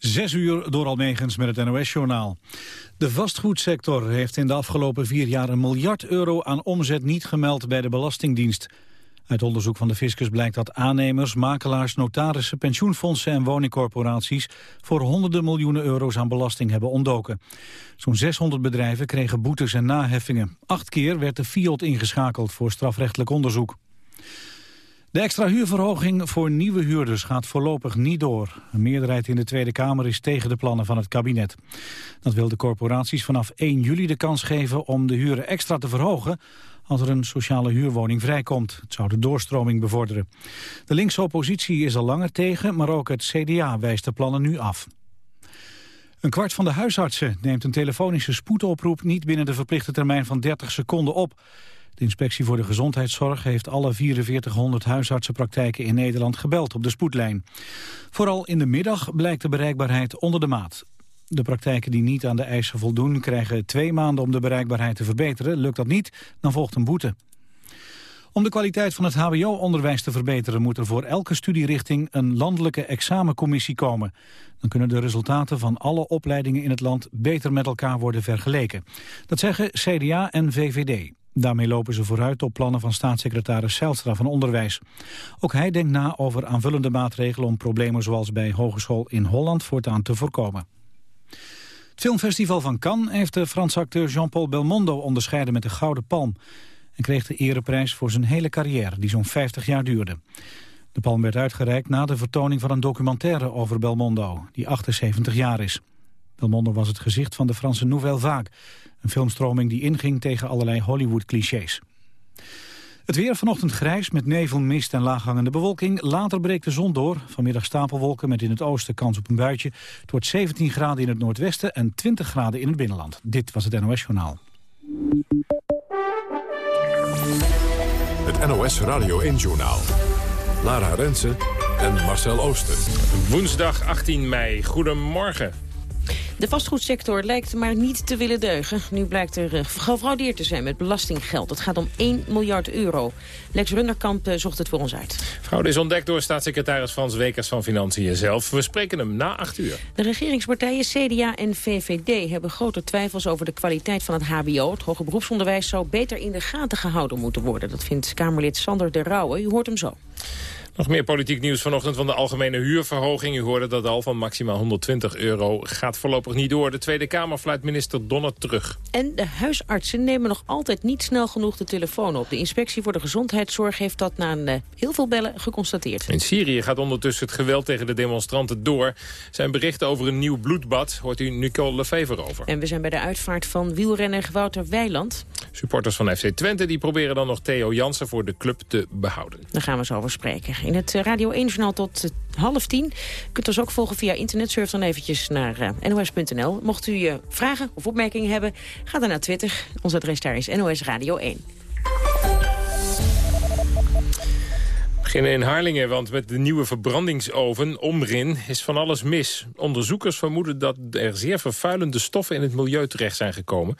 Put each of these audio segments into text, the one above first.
Zes uur door Almegens met het NOS-journaal. De vastgoedsector heeft in de afgelopen vier jaar een miljard euro aan omzet niet gemeld bij de Belastingdienst. Uit onderzoek van de Fiscus blijkt dat aannemers, makelaars, notarissen, pensioenfondsen en woningcorporaties voor honderden miljoenen euro's aan belasting hebben ontdoken. Zo'n 600 bedrijven kregen boetes en naheffingen. Acht keer werd de FIOD ingeschakeld voor strafrechtelijk onderzoek. De extra huurverhoging voor nieuwe huurders gaat voorlopig niet door. Een meerderheid in de Tweede Kamer is tegen de plannen van het kabinet. Dat wil de corporaties vanaf 1 juli de kans geven om de huren extra te verhogen als er een sociale huurwoning vrijkomt. Het zou de doorstroming bevorderen. De linkse oppositie is al langer tegen, maar ook het CDA wijst de plannen nu af. Een kwart van de huisartsen neemt een telefonische spoedoproep niet binnen de verplichte termijn van 30 seconden op. De inspectie voor de gezondheidszorg heeft alle 4400 huisartsenpraktijken in Nederland gebeld op de spoedlijn. Vooral in de middag blijkt de bereikbaarheid onder de maat. De praktijken die niet aan de eisen voldoen krijgen twee maanden om de bereikbaarheid te verbeteren. Lukt dat niet, dan volgt een boete. Om de kwaliteit van het hbo-onderwijs te verbeteren... moet er voor elke studierichting een landelijke examencommissie komen. Dan kunnen de resultaten van alle opleidingen in het land... beter met elkaar worden vergeleken. Dat zeggen CDA en VVD. Daarmee lopen ze vooruit op plannen van staatssecretaris Zijlstra van Onderwijs. Ook hij denkt na over aanvullende maatregelen om problemen zoals bij Hogeschool in Holland voortaan te voorkomen. Het filmfestival van Cannes heeft de Franse acteur Jean-Paul Belmondo onderscheiden met de Gouden Palm. En kreeg de ereprijs voor zijn hele carrière, die zo'n 50 jaar duurde. De palm werd uitgereikt na de vertoning van een documentaire over Belmondo, die 78 jaar is. Belmondo was het gezicht van de Franse Nouvelle Vague, een filmstroming die inging tegen allerlei Hollywood-clichés. Het weer vanochtend grijs met nevel, mist en laaghangende bewolking. Later breekt de zon door. Vanmiddag stapelwolken met in het oosten kans op een buitje. Het wordt 17 graden in het noordwesten en 20 graden in het binnenland. Dit was het NOS Journaal. Het NOS Radio 1 Journaal. Lara Rensen en Marcel Ooster. Woensdag 18 mei. Goedemorgen. De vastgoedsector lijkt maar niet te willen deugen. Nu blijkt er uh, gefraudeerd te zijn met belastinggeld. Het gaat om 1 miljard euro. Lex Runderkamp uh, zocht het voor ons uit. Fraude is ontdekt door staatssecretaris Frans Wekers van Financiën zelf. We spreken hem na 8 uur. De regeringspartijen CDA en VVD hebben grote twijfels over de kwaliteit van het hbo. Het hoger beroepsonderwijs zou beter in de gaten gehouden moeten worden. Dat vindt Kamerlid Sander de Rauwe. U hoort hem zo. Nog meer politiek nieuws vanochtend van de algemene huurverhoging. U hoorde dat al van maximaal 120 euro gaat voorlopig niet door. De Tweede Kamer fluit minister Donner terug. En de huisartsen nemen nog altijd niet snel genoeg de telefoon op. De inspectie voor de gezondheidszorg heeft dat na een, uh, heel veel bellen geconstateerd. In Syrië gaat ondertussen het geweld tegen de demonstranten door. Zijn berichten over een nieuw bloedbad hoort u Nicole Lefever over. En we zijn bij de uitvaart van wielrenner Wouter Weiland. Supporters van FC Twente die proberen dan nog Theo Jansen voor de club te behouden. Daar gaan we zo over spreken. In het eh, Radio 1-journaal tot eh, half tien. U kunt ons ook volgen via internet. Surf dan eventjes naar uh, nos.nl. Mocht u vragen of opmerkingen hebben, ga dan naar Twitter. Ons adres daar is NOS Radio 1. beginnen in Harlingen, want met de nieuwe verbrandingsoven, Omrin, is van alles mis. Onderzoekers vermoeden dat er zeer vervuilende stoffen in het milieu terecht zijn gekomen.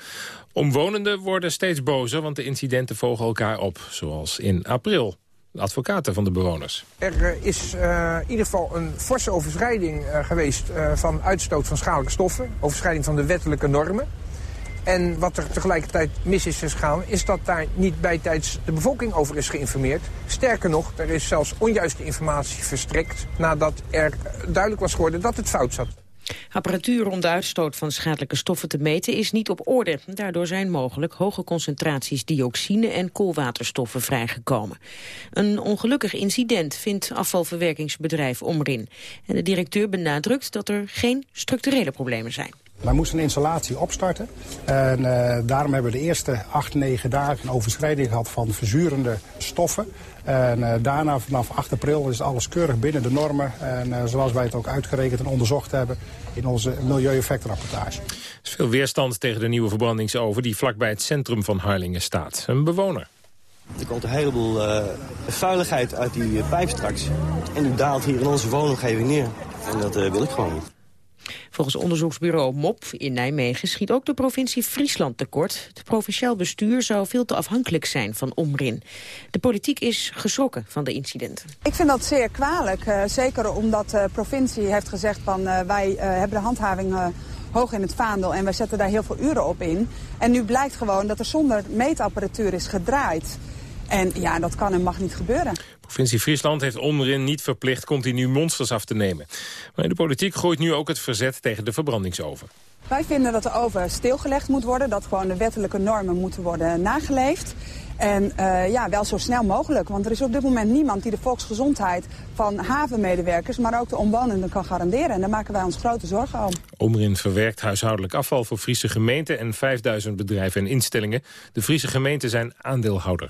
Omwonenden worden steeds bozer, want de incidenten volgen elkaar op, zoals in april. De advocaten van de bewoners. Er eh, is uh, in ieder geval een forse overschrijding uh, geweest van uitstoot van schadelijke stoffen. Overschrijding van de wettelijke normen. En wat er tegelijkertijd mis is gegaan, is dat daar niet bijtijds de bevolking over is geïnformeerd. Sterker nog, er is zelfs onjuiste informatie verstrekt nadat er duidelijk was geworden dat het fout zat. Apparatuur om de uitstoot van schadelijke stoffen te meten is niet op orde. Daardoor zijn mogelijk hoge concentraties dioxine en koolwaterstoffen vrijgekomen. Een ongelukkig incident vindt afvalverwerkingsbedrijf Omrin. En de directeur benadrukt dat er geen structurele problemen zijn. Wij moesten een installatie opstarten. En uh, daarom hebben we de eerste acht, negen dagen een overschrijding gehad van verzurende stoffen. En uh, daarna vanaf 8 april is alles keurig binnen de normen. En uh, zoals wij het ook uitgerekend en onderzocht hebben in onze milieueffectrapportage. Er is veel weerstand tegen de nieuwe verbrandingsoven die vlakbij het centrum van Harlingen staat. Een bewoner. Er komt een heleboel uh, vuiligheid uit die pijp straks. En die daalt hier in onze woonomgeving neer. En dat uh, wil ik gewoon niet. Volgens onderzoeksbureau MOP in Nijmegen schiet ook de provincie Friesland tekort. Het provinciaal bestuur zou veel te afhankelijk zijn van Omrin. De politiek is geschrokken van de incidenten. Ik vind dat zeer kwalijk. Uh, zeker omdat de provincie heeft gezegd van uh, wij uh, hebben de handhaving hoog in het vaandel en wij zetten daar heel veel uren op in. En nu blijkt gewoon dat er zonder meetapparatuur is gedraaid. En ja, dat kan en mag niet gebeuren. Provincie Friesland heeft onderin niet verplicht continu monsters af te nemen. Maar in de politiek groeit nu ook het verzet tegen de verbrandingsoven. Wij vinden dat de oven stilgelegd moet worden, dat gewoon de wettelijke normen moeten worden nageleefd. En uh, ja, wel zo snel mogelijk, want er is op dit moment niemand die de volksgezondheid van havenmedewerkers, maar ook de omwonenden kan garanderen. En daar maken wij ons grote zorgen om. Omrin verwerkt huishoudelijk afval voor Friese gemeenten en 5000 bedrijven en instellingen. De Friese gemeenten zijn aandeelhouder.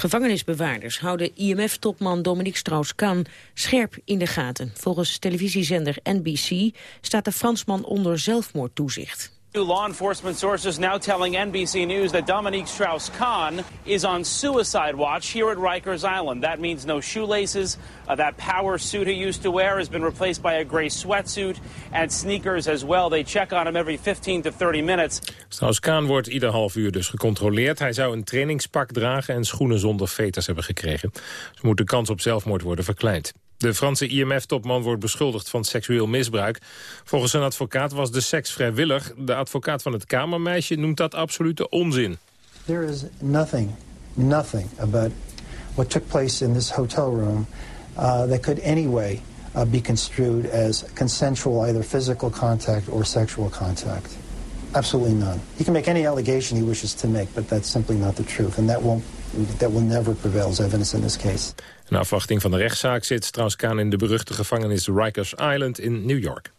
Gevangenisbewaarders houden IMF-topman Dominique Strauss-Kahn scherp in de gaten. Volgens televisiezender NBC staat de Fransman onder zelfmoordtoezicht. New law enforcement sources now telling NBC News that Dominique Strauss-Kahn is on suicide watch here at Rikers Island. That means no shoelaces. Uh, that power suit he used to wear has been replaced by a gray sweatsuit and sneakers as well. They check on him every 15 to 30 minutes. Strauss-Kahn wordt ieder half uur dus gecontroleerd. Hij zou een trainingspak dragen en schoenen zonder veters hebben gekregen. Zo moet de kans op zelfmoord worden verkleind. De Franse IMF-topman wordt beschuldigd van seksueel misbruik. Volgens zijn advocaat was de seks vrijwillig. De advocaat van het kamermeisje noemt dat absolute onzin. There is nothing, nothing about what took place in this hotel room uh, that could anyway uh, be construed as consensual either physical contact or sexual contact. Absolutely none. He can make any allegation he wishes to make, but that's simply not the truth. And that won't that will never prevail as evidence in this case. In afwachting van de rechtszaak zit Strauss-Kaan in de beruchte gevangenis Rikers Island in New York.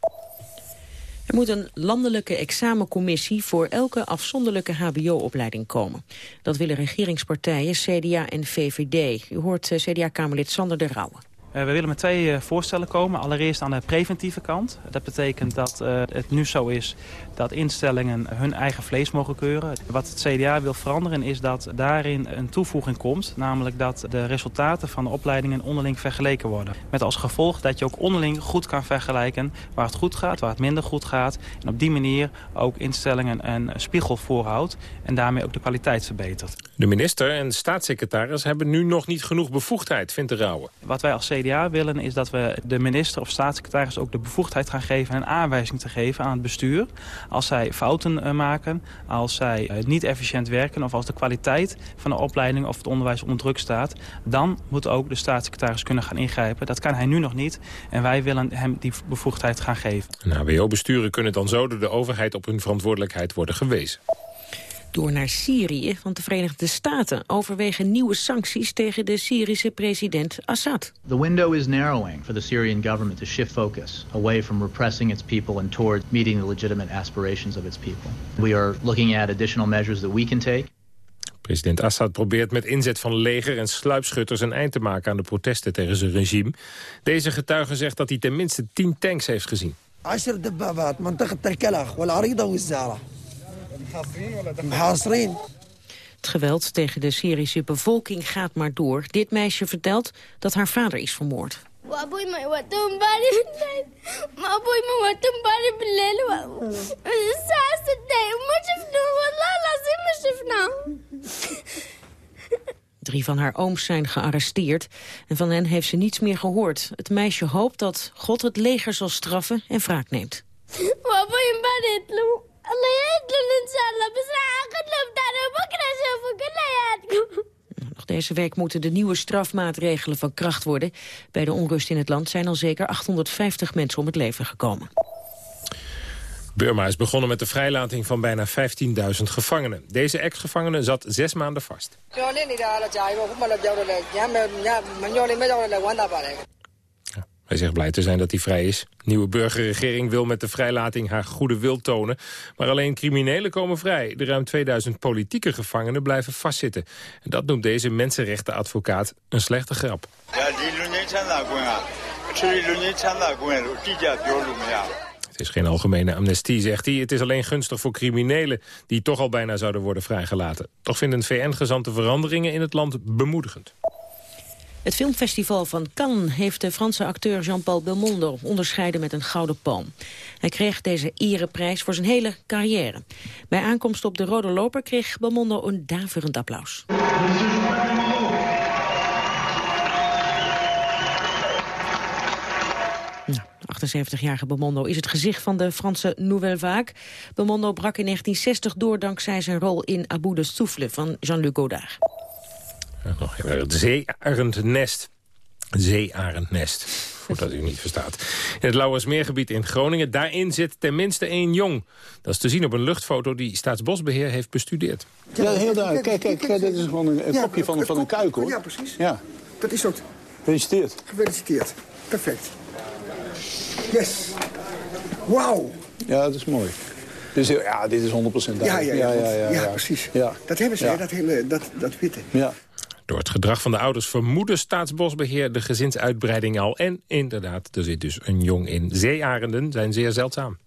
Er moet een landelijke examencommissie voor elke afzonderlijke hbo-opleiding komen. Dat willen regeringspartijen CDA en VVD. U hoort eh, CDA-kamerlid Sander de Rauwe. Uh, we willen met twee uh, voorstellen komen. Allereerst aan de preventieve kant. Dat betekent dat uh, het nu zo is dat instellingen hun eigen vlees mogen keuren. Wat het CDA wil veranderen is dat daarin een toevoeging komt. Namelijk dat de resultaten van de opleidingen onderling vergeleken worden. Met als gevolg dat je ook onderling goed kan vergelijken waar het goed gaat, waar het minder goed gaat. En op die manier ook instellingen een spiegel voorhoudt. En daarmee ook de kwaliteit verbetert. De minister en de staatssecretaris hebben nu nog niet genoeg bevoegdheid, vindt de Rauwe. Wat wij als CDA willen is dat we de minister of staatssecretaris ook de bevoegdheid gaan geven... en aanwijzing te geven aan het bestuur. Als zij fouten uh, maken, als zij uh, niet efficiënt werken... of als de kwaliteit van de opleiding of het onderwijs onder druk staat... dan moet ook de staatssecretaris kunnen gaan ingrijpen. Dat kan hij nu nog niet en wij willen hem die bevoegdheid gaan geven. HBO-besturen kunnen dan zo door de overheid op hun verantwoordelijkheid worden gewezen door naar Syrië, want de Verenigde Staten overwegen nieuwe sancties tegen de Syrische president Assad. The window is narrowing for the Syrian government to shift focus away from repressing its people and toward meeting the legitimate aspirations of its people. We are looking at additional measures that we can take. President Assad probeert met inzet van leger en sluipschutters een eind te maken aan de protesten tegen zijn regime. Deze getuige zegt dat hij tenminste tien tanks heeft gezien. Het geweld tegen de Syrische bevolking gaat maar door. Dit meisje vertelt dat haar vader is vermoord. Drie van haar ooms zijn gearresteerd en van hen heeft ze niets meer gehoord. Het meisje hoopt dat God het leger zal straffen en wraak neemt. Nog deze week moeten de nieuwe strafmaatregelen van kracht worden. Bij de onrust in het land zijn al zeker 850 mensen om het leven gekomen. Burma is begonnen met de vrijlating van bijna 15.000 gevangenen. Deze ex-gevangene zat zes maanden vast. Hij zegt blij te zijn dat hij vrij is. De nieuwe burgerregering wil met de vrijlating haar goede wil tonen. Maar alleen criminelen komen vrij. De ruim 2000 politieke gevangenen blijven vastzitten. En dat noemt deze mensenrechtenadvocaat een slechte grap. Het is geen algemene amnestie, zegt hij. Het is alleen gunstig voor criminelen die toch al bijna zouden worden vrijgelaten. Toch vinden VN-gezanten veranderingen in het land bemoedigend. Het filmfestival van Cannes heeft de Franse acteur Jean-Paul Belmondo onderscheiden met een gouden palm. Hij kreeg deze ereprijs voor zijn hele carrière. Bij aankomst op de Rode Loper kreeg Belmondo een daverend applaus. 78-jarige Belmondo is het gezicht van de Franse Nouvelle Vague. Belmondo brak in 1960 door dankzij zijn rol in Abu de Souffle van Jean-Luc Godard. Nog het zeearendnest. Zeearendnest, voordat u niet verstaat. In het Lauwersmeergebied in Groningen, daarin zit tenminste één jong. Dat is te zien op een luchtfoto die Staatsbosbeheer heeft bestudeerd. Ja, heel duidelijk. Kijk, kijk, kijk dit is gewoon een, een kopje van, van een kuik, hoor. Ja, precies. Ja. Dat is ook... Gefeliciteerd. Gefeliciteerd. Perfect. Yes. Wauw. Ja, dat is mooi. Dus ja, dit is 100% duidelijk. Ja, ja, ja, ja, ja, precies. Ja. Dat hebben ze, dat, hele, dat, dat witte. Ja. Door het gedrag van de ouders vermoedde Staatsbosbeheer de gezinsuitbreiding al. En inderdaad, er zit dus een jong in. Zeearenden zijn zeer zeldzaam.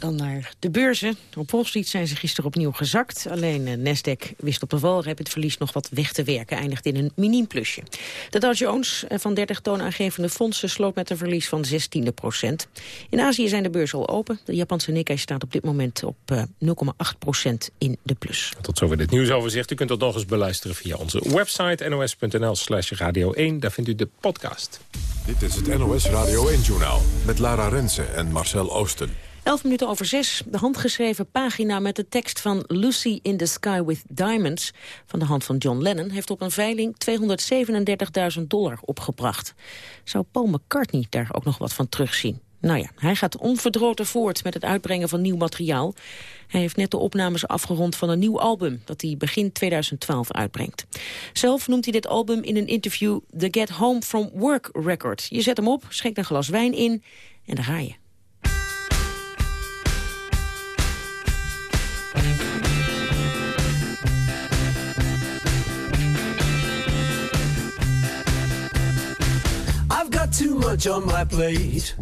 Dan naar de beurzen. Op Wall Street zijn ze gisteren opnieuw gezakt. Alleen eh, Nasdaq wist op de valrep het verlies nog wat weg te werken. Eindigt in een miniem plusje. De Dow Jones eh, van 30 toonaangevende fondsen sloot met een verlies van 16 procent. In Azië zijn de beurzen al open. De Japanse Nikkei staat op dit moment op eh, 0,8 procent in de plus. Tot zover dit nieuwsoverzicht. U kunt dat nog eens beluisteren via onze website nos.nl slash radio 1. Daar vindt u de podcast. Dit is het NOS Radio 1-journaal met Lara Rensen en Marcel Oosten. 11 minuten over zes. De handgeschreven pagina met de tekst van Lucy in the Sky with Diamonds... van de hand van John Lennon heeft op een veiling 237.000 dollar opgebracht. Zou Paul McCartney daar ook nog wat van terugzien? Nou ja, hij gaat onverdroten voort met het uitbrengen van nieuw materiaal. Hij heeft net de opnames afgerond van een nieuw album... dat hij begin 2012 uitbrengt. Zelf noemt hij dit album in een interview... The Get Home From Work Record. Je zet hem op, schenkt een glas wijn in en daar ga je. Much on my plate.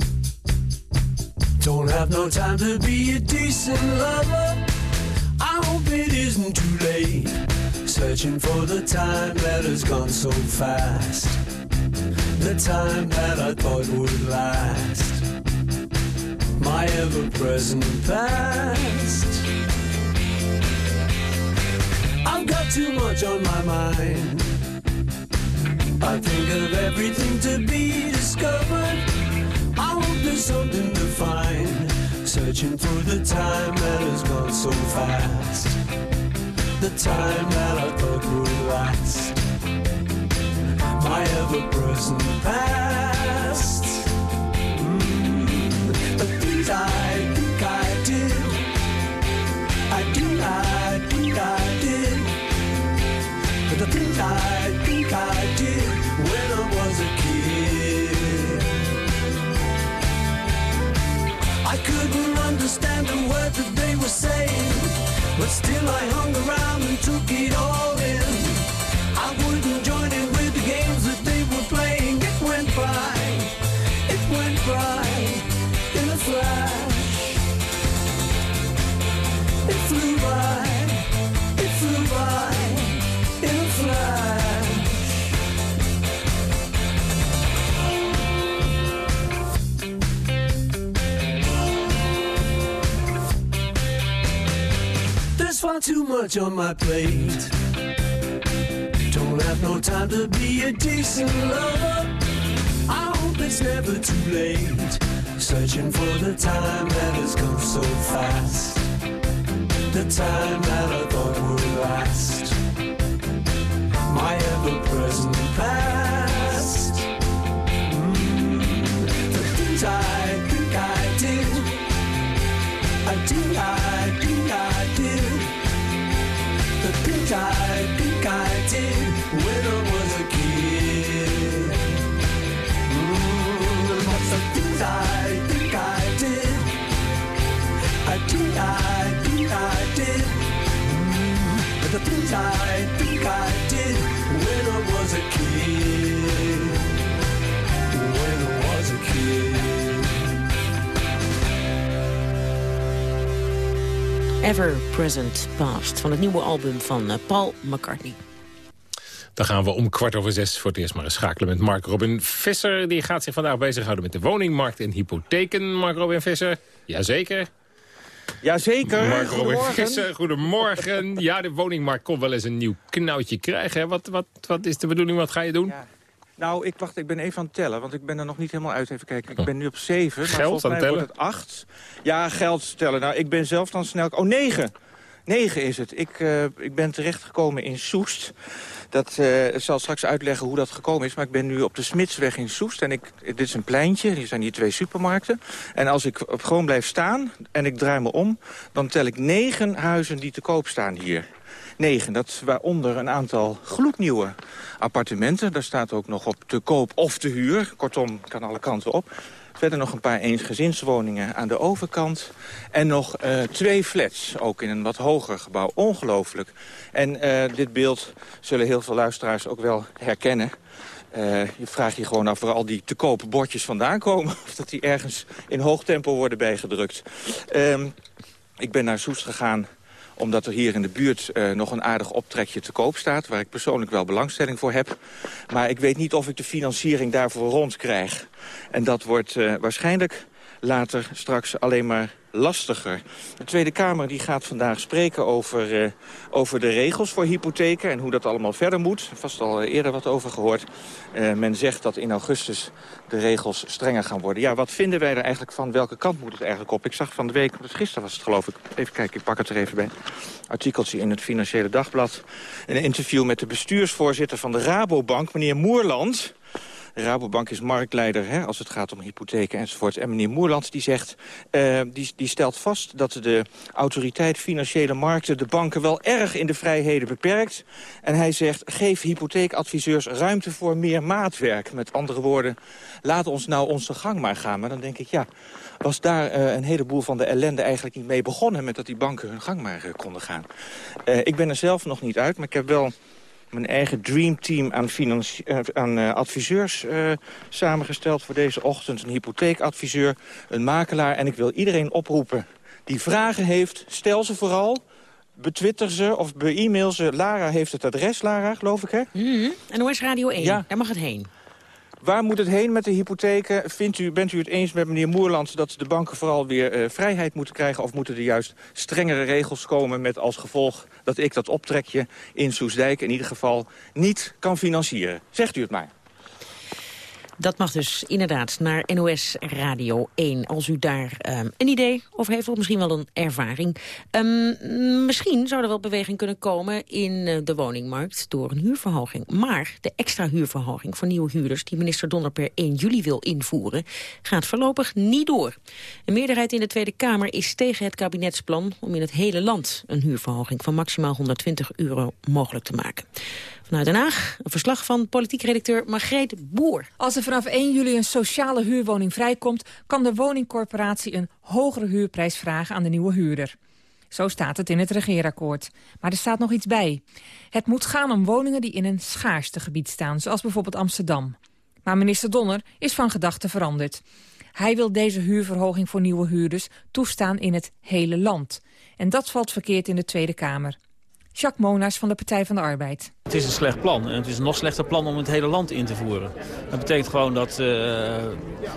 Don't have no time to be a decent lover. I hope it isn't too late. Searching for the time that has gone so fast. The time that I thought would last. My ever present past. I've got too much on my mind. I think of everything to be discovered. I hope there's something to find. Searching through the time that has gone so fast. The time that I thought would last. My ever present past. Mm, The things I think I did. I do, I think I did. But the things I understand the words that they were saying, but still I hung around Far too much on my plate. Don't have no time to be a decent lover. I hope it's never too late. Searching for the time that has come so fast. The time that I thought would last. My ever present past. Mm, The things I think I did. I do, I I did. When I was a kid. Ever Present Past van het nieuwe album van eh, Paul McCartney. Dan gaan we om kwart over zes voor het eerst maar eens schakelen met Mark Robin Visser. Die gaat zich vandaag bezighouden met de woningmarkt en hypotheken. Mark Robin Visser, jazeker. Jazeker, Mark goedemorgen. Goedemorgen. Ja, de woningmarkt kon wel eens een nieuw knoutje krijgen. hè. Wat, wat, wat is de bedoeling, wat ga je doen? Nou, ik wacht, ik ben even aan het tellen, want ik ben er nog niet helemaal uit. Even kijken, ik ben nu op zeven. maar Geld volgens aan mij het wordt het acht. Ja, geld tellen. Nou, ik ben zelf dan snel... Oh, negen! Negen is het. Ik, eh, ik ben terechtgekomen in Soest. Dat eh, zal straks uitleggen hoe dat gekomen is. Maar ik ben nu op de Smitsweg in Soest. En ik, dit is een pleintje. Hier zijn hier twee supermarkten. En als ik op gewoon blijf staan en ik draai me om... dan tel ik negen huizen die te koop staan hier. Negen, dat is waaronder een aantal gloednieuwe appartementen. Daar staat ook nog op te koop of te huur. Kortom, kan alle kanten op. Verder nog een paar eensgezinswoningen aan de overkant. En nog eh, twee flats, ook in een wat hoger gebouw. Ongelooflijk. En eh, dit beeld zullen heel veel luisteraars ook wel herkennen. Eh, je vraagt je gewoon af waar al die te koop bordjes vandaan komen. Of dat die ergens in hoog tempo worden bijgedrukt. Ehm, ik ben naar Soest gegaan omdat er hier in de buurt eh, nog een aardig optrekje te koop staat... waar ik persoonlijk wel belangstelling voor heb. Maar ik weet niet of ik de financiering daarvoor rondkrijg. En dat wordt eh, waarschijnlijk later straks alleen maar lastiger. De Tweede Kamer die gaat vandaag spreken over, eh, over de regels voor hypotheken... en hoe dat allemaal verder moet. Vast al eerder wat over gehoord. Eh, men zegt dat in augustus de regels strenger gaan worden. Ja, wat vinden wij er eigenlijk van? Welke kant moet het eigenlijk op? Ik zag van de week, gisteren was het geloof ik... even kijken, ik pak het er even bij. Artikeltje in het Financiële Dagblad. Een interview met de bestuursvoorzitter van de Rabobank, meneer Moerland... Rabobank is marktleider hè, als het gaat om hypotheken enzovoort. En meneer Moerland die zegt, eh, die, die stelt vast dat de autoriteit financiële markten de banken wel erg in de vrijheden beperkt. En hij zegt, geef hypotheekadviseurs ruimte voor meer maatwerk. Met andere woorden, laat ons nou onze gang maar gaan. Maar dan denk ik, ja, was daar eh, een heleboel van de ellende eigenlijk niet mee begonnen... met dat die banken hun gang maar eh, konden gaan. Ik ben er zelf nog niet uit, maar ik heb wel mijn eigen dreamteam aan, eh, aan eh, adviseurs eh, samengesteld voor deze ochtend. Een hypotheekadviseur, een makelaar. En ik wil iedereen oproepen die vragen heeft, stel ze vooral. Betwitter ze of be-e-mail ze. Lara heeft het adres, Lara, geloof ik, hè? Mhm. NOS Radio 1, Ja. daar mag het heen. Waar moet het heen met de hypotheken? Vindt u, bent u het eens met meneer Moerland dat de banken vooral weer eh, vrijheid moeten krijgen? Of moeten er juist strengere regels komen met als gevolg dat ik dat optrekje in Soesdijk in ieder geval niet kan financieren? Zegt u het maar. Dat mag dus inderdaad naar NOS Radio 1. Als u daar ehm, een idee over heeft, of misschien wel een ervaring. Ehm, misschien zou er wel beweging kunnen komen in eh, de woningmarkt door een huurverhoging. Maar de extra huurverhoging voor nieuwe huurders... die minister Donner per 1 juli wil invoeren, gaat voorlopig niet door. Een meerderheid in de Tweede Kamer is tegen het kabinetsplan... om in het hele land een huurverhoging van maximaal 120 euro mogelijk te maken. Vanuit Den Haag een verslag van politiek redacteur Margreet Boer. Als er vanaf 1 juli een sociale huurwoning vrijkomt... kan de woningcorporatie een hogere huurprijs vragen aan de nieuwe huurder. Zo staat het in het regeerakkoord. Maar er staat nog iets bij. Het moet gaan om woningen die in een schaarste gebied staan... zoals bijvoorbeeld Amsterdam. Maar minister Donner is van gedachten veranderd. Hij wil deze huurverhoging voor nieuwe huurders toestaan in het hele land. En dat valt verkeerd in de Tweede Kamer. Jacques Monaars van de Partij van de Arbeid. Het is een slecht plan en het is een nog slechter plan om het hele land in te voeren. Dat betekent gewoon dat uh,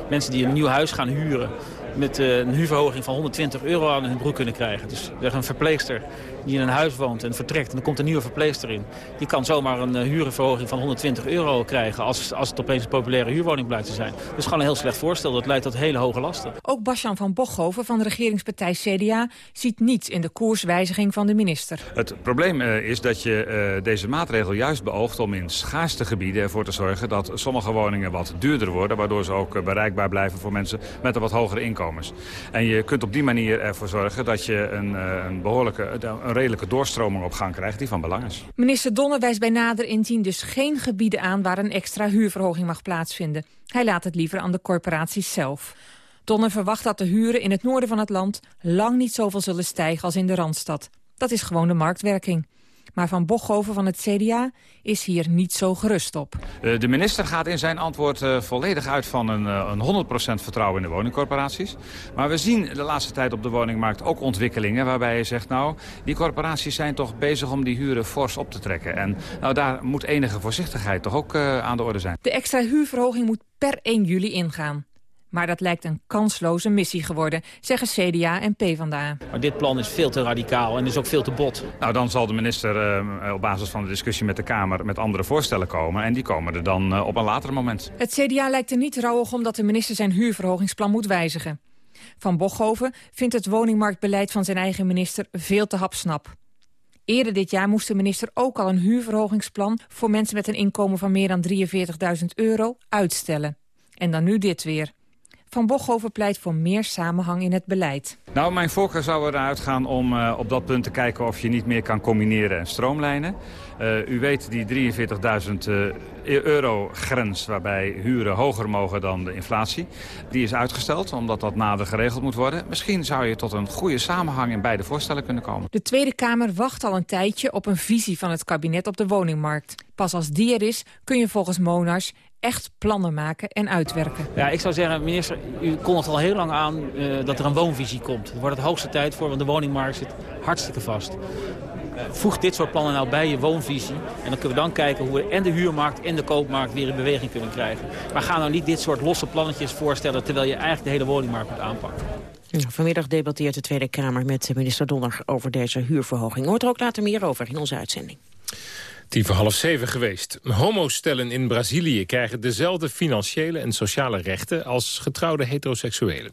mensen die een nieuw huis gaan huren... met uh, een huurverhoging van 120 euro aan hun broek kunnen krijgen. Dus een verpleegster die in een huis woont en vertrekt... en er komt een nieuwe verpleegster in. Die kan zomaar een uh, huurverhoging van 120 euro krijgen... Als, als het opeens een populaire huurwoning blijkt te zijn. Dat is gewoon een heel slecht voorstel. Dat leidt tot hele hoge lasten. Ook Basjan van Bochhoven van de regeringspartij CDA... ziet niets in de koerswijziging van de minister. Het probleem is dat je deze maatregel juist beoogt om in schaarste gebieden ervoor te zorgen dat sommige woningen wat duurder worden, waardoor ze ook bereikbaar blijven voor mensen met een wat hogere inkomens. En je kunt op die manier ervoor zorgen dat je een, een behoorlijke, een redelijke doorstroming op gang krijgt die van belang is. Minister Donner wijst bij nader inzien dus geen gebieden aan waar een extra huurverhoging mag plaatsvinden. Hij laat het liever aan de corporaties zelf. Donner verwacht dat de huren in het noorden van het land lang niet zoveel zullen stijgen als in de Randstad. Dat is gewoon de marktwerking. Maar Van Bochhoven van het CDA is hier niet zo gerust op. Eh, de minister gaat in zijn antwoord uh, volledig uit van een, uh, een 100% vertrouwen in de woningcorporaties. Maar we zien de laatste tijd op de woningmarkt ook ontwikkelingen waarbij je zegt... nou, die corporaties zijn toch bezig om die huren fors op te trekken. En nou, daar moet enige voorzichtigheid toch ook aan de orde zijn. De extra huurverhoging moet per 1 juli ingaan. Maar dat lijkt een kansloze missie geworden, zeggen CDA en PvdA. Maar dit plan is veel te radicaal en is ook veel te bot. Nou, dan zal de minister uh, op basis van de discussie met de Kamer met andere voorstellen komen. En die komen er dan uh, op een later moment. Het CDA lijkt er niet rouwig om dat de minister zijn huurverhogingsplan moet wijzigen. Van Bochhoven vindt het woningmarktbeleid van zijn eigen minister veel te hapsnap. Eerder dit jaar moest de minister ook al een huurverhogingsplan... voor mensen met een inkomen van meer dan 43.000 euro uitstellen. En dan nu dit weer. Van Bochhoven pleit voor meer samenhang in het beleid. Nou, mijn voorkeur zou eruit gaan om uh, op dat punt te kijken of je niet meer kan combineren en stroomlijnen. Uh, u weet die 43.000 uh, euro grens waarbij huren hoger mogen dan de inflatie. Die is uitgesteld omdat dat nader geregeld moet worden. Misschien zou je tot een goede samenhang in beide voorstellen kunnen komen. De Tweede Kamer wacht al een tijdje op een visie van het kabinet op de woningmarkt. Pas als die er is kun je volgens Monars echt plannen maken en uitwerken. Ja, ik zou zeggen, minister, u kondigt al heel lang aan uh, dat er een woonvisie komt. Het wordt het hoogste tijd voor, want de woningmarkt zit hartstikke vast. Uh, voeg dit soort plannen nou bij je woonvisie. En dan kunnen we dan kijken hoe we en de huurmarkt en de koopmarkt weer in beweging kunnen krijgen. Maar ga nou niet dit soort losse plannetjes voorstellen... terwijl je eigenlijk de hele woningmarkt moet aanpakken. Vanmiddag debatteert de Tweede Kamer met minister Donner over deze huurverhoging. Hoort er ook later meer over in onze uitzending. Tien voor half zeven geweest. Homostellen in Brazilië krijgen dezelfde financiële en sociale rechten als getrouwde heteroseksuelen.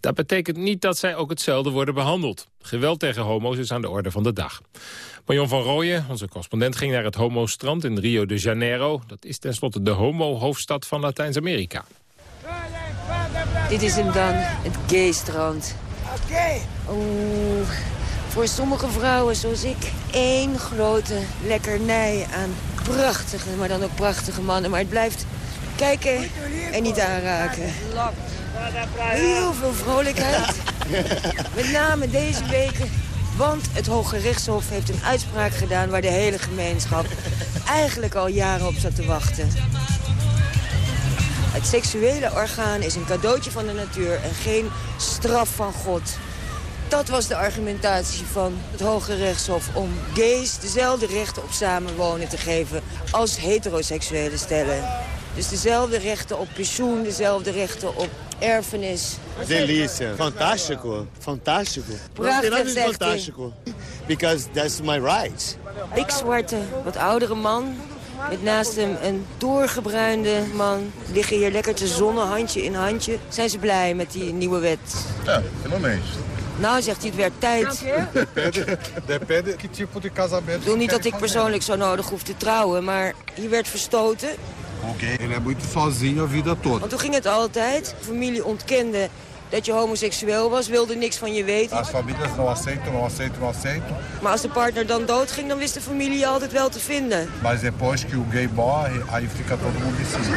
Dat betekent niet dat zij ook hetzelfde worden behandeld. Geweld tegen homo's is aan de orde van de dag. Marion van Rooyen, onze correspondent, ging naar het homostrand in Rio de Janeiro. Dat is tenslotte de homo-hoofdstad van Latijns-Amerika. Dit is hem dan, het gay-strand. Oké. Oeh voor sommige vrouwen zoals ik één grote lekkernij aan prachtige, maar dan ook prachtige mannen. Maar het blijft kijken en niet aanraken. Heel veel vrolijkheid. Met name deze weken. Want het Hoge Rechtshof heeft een uitspraak gedaan... waar de hele gemeenschap eigenlijk al jaren op zat te wachten. Het seksuele orgaan is een cadeautje van de natuur en geen straf van God. Dat was de argumentatie van het Hoge Rechtshof om gays dezelfde rechten op samenwonen te geven als heteroseksuele stellen. Dus dezelfde rechten op pensioen, dezelfde rechten op erfenis. Delícia. Fantástico. Fantástico. Prachtig, zegt fantástico. Because that's my right. Pikzwarte, wat oudere man. Met naast hem een doorgebruinde man. Liggen hier lekker te zonnen, handje in handje. Zijn ze blij met die nieuwe wet? Ja, finalmente. Nou, zegt hij, het werd tijd. De. Ik bedoel niet dat ik persoonlijk zo nodig hoef te trouwen, maar hier werd verstoten. Oké, ele é muito sozinho a vida toda. Want toen ging het altijd. De familie ontkende dat je homoseksueel was, wilde niks van je weten. Aceitam, não aceitam. Maar als de partner dan doodging, dan wist de familie je altijd wel te vinden. Mas depois que o gay morre, aí fica todo mundo em cima.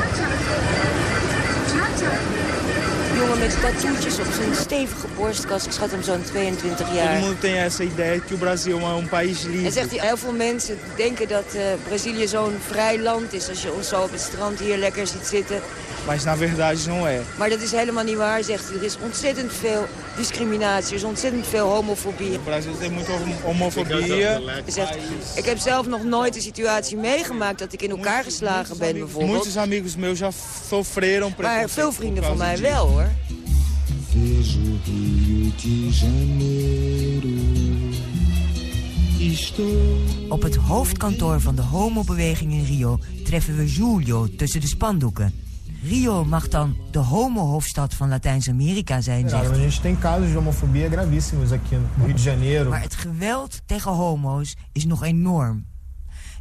Jongen met tattoetjes op zijn stevige borstkas. Ik schat hem zo'n 22 jaar. Todo mundo tem essa ideia que o Brasil é um país livre. En zegt hij, heel veel mensen denken dat uh, Brazilië zo'n vrij land is. Als je ons zo op het strand hier lekker ziet zitten. Mas na verdade não é. Maar dat is helemaal niet waar, zegt hij. Er is ontzettend veel discriminatie, er is ontzettend veel homofobie. Brasil tem muita homofobie. Zegt, ik heb zelf nog nooit een situatie meegemaakt dat ik in elkaar geslagen ben bijvoorbeeld. Muitos amigos meus já sofreram Maar veel vrienden van mij wel hoor. Op het hoofdkantoor van de homobeweging in Rio treffen we Julio tussen de spandoeken. Rio mag dan de homo-hoofdstad van Latijns-Amerika zijn, zegt Ja, a gente tem casos de homofobia gravíssimos aqui no Rio de Janeiro. Maar het geweld tegen homo's is nog enorm.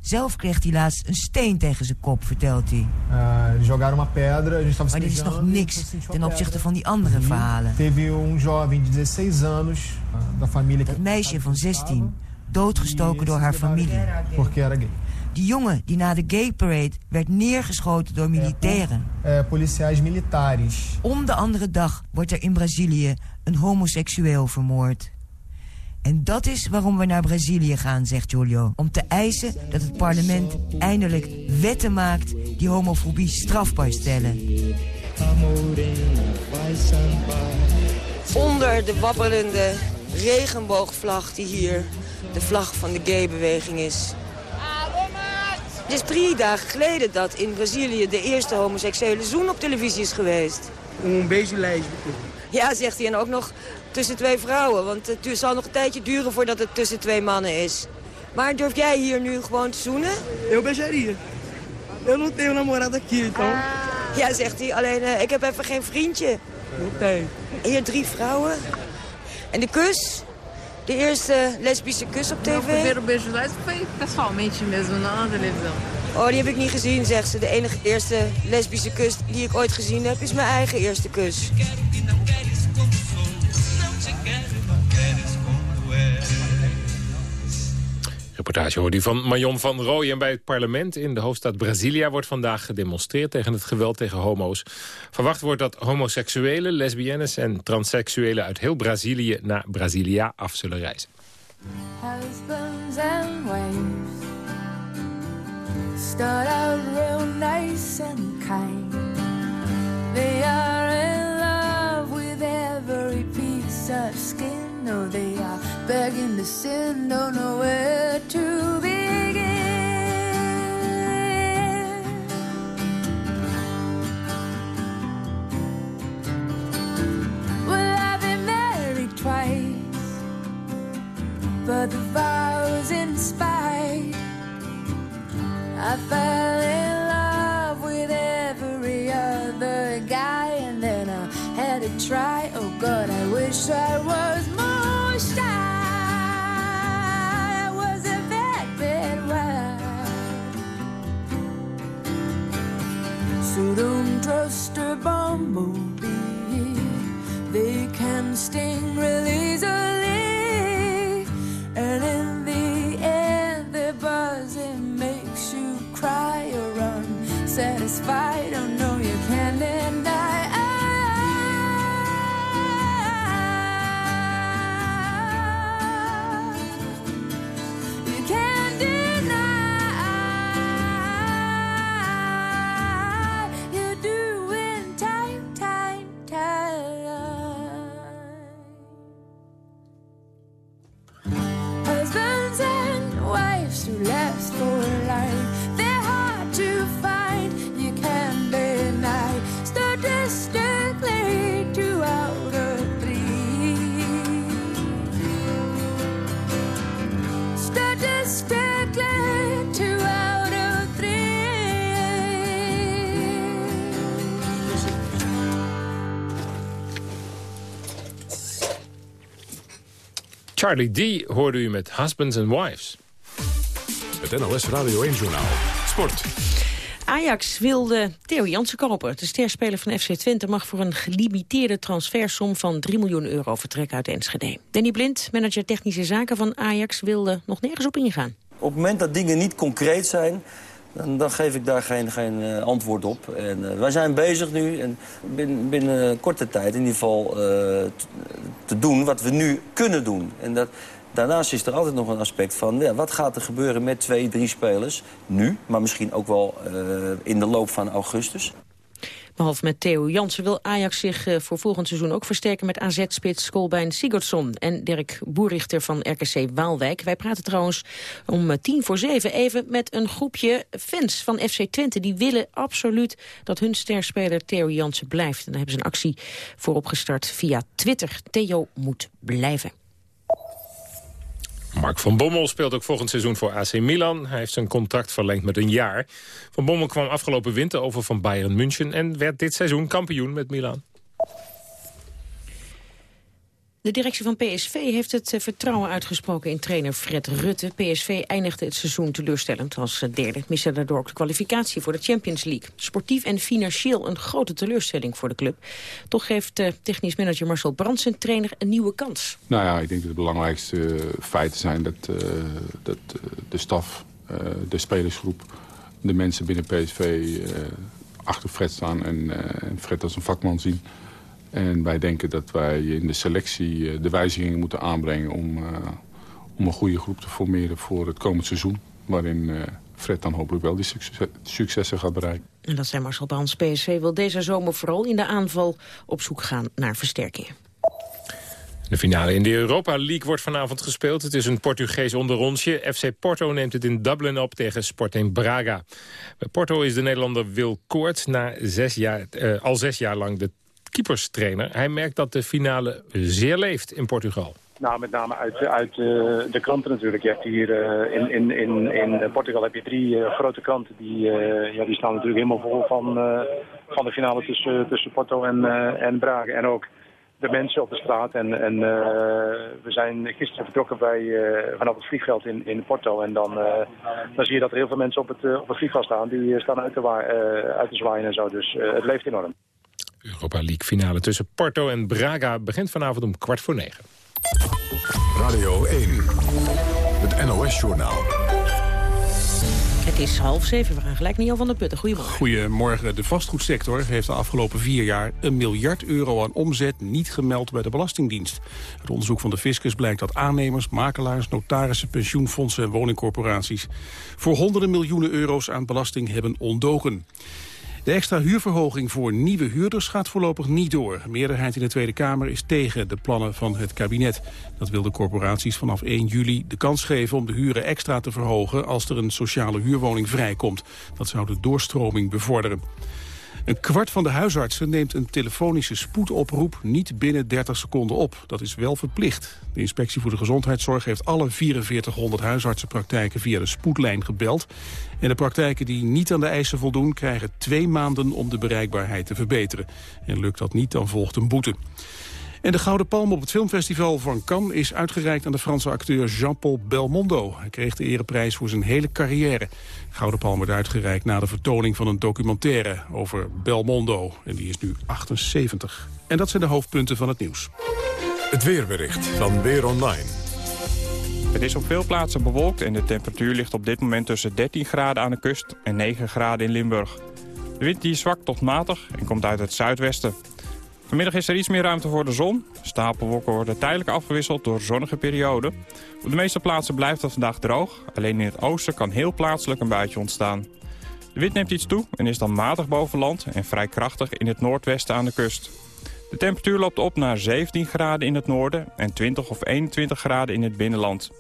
Zelf kreeg hij laatst een steen tegen zijn kop, vertelt hij. Uh, jogaram uma pedra, a gente Maar dit is nog niks ten opzichte van die andere verhalen. Teve um jovem de 16 anos uh, da família Dat meisje van 16, doodgestoken door haar familie. porque era gay. Die jongen die na de gay parade werd neergeschoten door militairen. Uh, policiais militares. Om de andere dag wordt er in Brazilië een homoseksueel vermoord. En dat is waarom we naar Brazilië gaan, zegt Giulio. Om te eisen dat het parlement eindelijk wetten maakt die homofobie strafbaar stellen. Onder de wappelende regenboogvlag die hier de vlag van de gaybeweging is. Het is drie dagen geleden dat in Brazilië de eerste homoseksuele zoen op televisie is geweest. Een beetje lijstje. Ja, zegt hij. En ook nog tussen twee vrouwen. Want het zal nog een tijdje duren voordat het tussen twee mannen is. Maar durf jij hier nu gewoon te zoenen? Eu beijaria. Eu não tenho namorada aqui, então... Ja, zegt hij. Alleen, eh, ik heb even geen vriendje. Oké. Hier drie vrouwen. En de kus? De eerste lesbische kus op Meu tv? primeiro beijo foi pessoalmente mesmo, na televisão. Oh, die heb ik niet gezien, zegt ze. De enige eerste lesbische kus die ik ooit gezien heb... is mijn eigen eerste kus. Reportage hoorde u van Marion van Rooyen bij het parlement. In de hoofdstad Brasilia wordt vandaag gedemonstreerd tegen het geweld tegen homo's. Verwacht wordt dat homoseksuelen, lesbiennes en transseksuelen uit heel Brazilië naar Brasilia af zullen reizen. Begging to sin, don't know where to begin. Well, I've been married twice but the vows inspired. I fell in love with every other guy, and then I had to try. Oh God, I wish I was a bumblebee. They can sting Charlie D. hoorde u met Husbands and Wives. Het NLS Radio 1-journaal. Sport. Ajax wilde Theo Jansen kopen. De sterspeler van FC Twente mag voor een gelimiteerde transfersom van 3 miljoen euro vertrekken uit Enschede. Danny Blind, manager technische zaken van Ajax, wilde nog nergens op ingaan. Op het moment dat dingen niet concreet zijn, dan, dan geef ik daar geen, geen eh, antwoord op. En, eh, wij zijn bezig nu en binnen, binnen korte tijd in ieder geval eh, te doen wat we nu kunnen doen. En dat, daarnaast is er altijd nog een aspect van, ja, wat gaat er gebeuren met twee, drie spelers nu, maar misschien ook wel in de loop van augustus. Behalve met Theo Jansen wil Ajax zich eh, voor volgend seizoen ook versterken met AZ-spits Kolbein Sigurdsson en Dirk Boerichter van RKC Waalwijk. Wij praten trouwens om eh, tien voor zeven even met een groepje fans van FC Twente. Die willen absoluut dat hun sterspeler Theo Jansen blijft. En daar hebben ze een actie voor opgestart via Twitter. Theo moet blijven. Mark van Bommel speelt ook volgend seizoen voor AC Milan. Hij heeft zijn contract verlengd met een jaar. Van Bommel kwam afgelopen winter over van Bayern München... en werd dit seizoen kampioen met Milan. De directie van PSV heeft het eh, vertrouwen uitgesproken in trainer Fred Rutte. PSV eindigde het seizoen teleurstellend als eh, derde. Miste daardoor ook de kwalificatie voor de Champions League. Sportief en financieel een grote teleurstelling voor de club. Toch geeft eh, technisch manager Marcel Brands zijn trainer een nieuwe kans. Nou ja, ik denk dat de belangrijkste feiten zijn dat, dat de staf, de spelersgroep, de mensen binnen PSV achter Fred staan en, en Fred als een vakman zien. En wij denken dat wij in de selectie eh, de wijzigingen moeten aanbrengen... om, eh, om een goede groep te formeren voor het komend seizoen. Waarin eh, Fred dan hopelijk wel die succes- successen gaat bereiken. En dat zei Marcel Brands. PSV wil deze zomer vooral in de aanval op zoek gaan naar versterkingen. De finale in de Europa League wordt vanavond gespeeld. Het is een Portugees onderrondje. FC Porto neemt het in Dublin op tegen Sporting Braga. Bij Porto is de Nederlander Wil Koort na zes jaar, eh, al zes jaar lang de keeperstrainer. Hij merkt dat de finale zeer leeft in Portugal. Nou, met name uit, uit eh, de kranten natuurlijk. Je hebt hier eh, in, in, in, in Portugal heb je drie eh, grote kranten. Die, ja, die staan natuurlijk helemaal vol van, van de finale tussen, tussen Porto en, en Braga. En ook de mensen op de straat. En, en we zijn gisteren vertrokken bij, vanaf het vliegveld in, in Porto. En dan, dan zie je dat er heel veel mensen op het, op het vliegveld staan. Die staan uit te, uit te zwaaien en zo. Dus het leeft enorm. Europa League finale tussen Porto en Braga begint vanavond om kwart voor negen. Radio 1, het NOS-journaal. Het is half zeven, we gaan gelijk Jan van der Putten. Goedemorgen. Goedemorgen. De vastgoedsector heeft de afgelopen vier jaar een miljard euro aan omzet niet gemeld bij de Belastingdienst. Het onderzoek van de Fiscus blijkt dat aannemers, makelaars, notarissen, pensioenfondsen en woningcorporaties voor honderden miljoenen euro's aan belasting hebben ontdoken. De extra huurverhoging voor nieuwe huurders gaat voorlopig niet door. De meerderheid in de Tweede Kamer is tegen de plannen van het kabinet. Dat wil de corporaties vanaf 1 juli de kans geven om de huren extra te verhogen als er een sociale huurwoning vrijkomt. Dat zou de doorstroming bevorderen. Een kwart van de huisartsen neemt een telefonische spoedoproep niet binnen 30 seconden op. Dat is wel verplicht. De Inspectie voor de Gezondheidszorg heeft alle 4400 huisartsenpraktijken via de spoedlijn gebeld. En de praktijken die niet aan de eisen voldoen krijgen twee maanden om de bereikbaarheid te verbeteren. En lukt dat niet, dan volgt een boete. En de Gouden Palm op het filmfestival van Cannes is uitgereikt aan de Franse acteur Jean-Paul Belmondo. Hij kreeg de ereprijs voor zijn hele carrière. Gouden Palm werd uitgereikt na de vertoning van een documentaire over Belmondo. En die is nu 78. En dat zijn de hoofdpunten van het nieuws. Het weerbericht van Weer Online. Het is op veel plaatsen bewolkt en de temperatuur ligt op dit moment tussen 13 graden aan de kust en 9 graden in Limburg. De wind die is zwak tot matig en komt uit het zuidwesten. Vanmiddag is er iets meer ruimte voor de zon. Stapelwolken worden tijdelijk afgewisseld door zonnige perioden. Op de meeste plaatsen blijft het vandaag droog. Alleen in het oosten kan heel plaatselijk een buitje ontstaan. De wind neemt iets toe en is dan matig boven land en vrij krachtig in het noordwesten aan de kust. De temperatuur loopt op naar 17 graden in het noorden en 20 of 21 graden in het binnenland.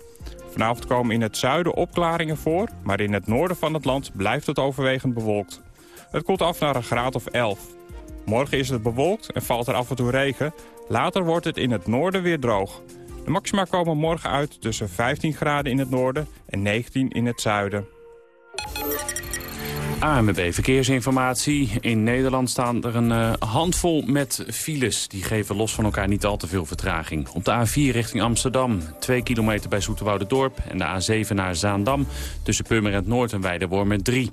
Vanavond komen in het zuiden opklaringen voor, maar in het noorden van het land blijft het overwegend bewolkt. Het koelt af naar een graad of 11. Morgen is het bewolkt en valt er af en toe regen. Later wordt het in het noorden weer droog. De maxima komen morgen uit tussen 15 graden in het noorden en 19 in het zuiden. ANWB Verkeersinformatie. In Nederland staan er een eh, handvol met files. Die geven los van elkaar niet al te veel vertraging. Op de A4 richting Amsterdam. 2 kilometer bij Dorp En de A7 naar Zaandam. Tussen Purmerend Noord en Weideworm met 3.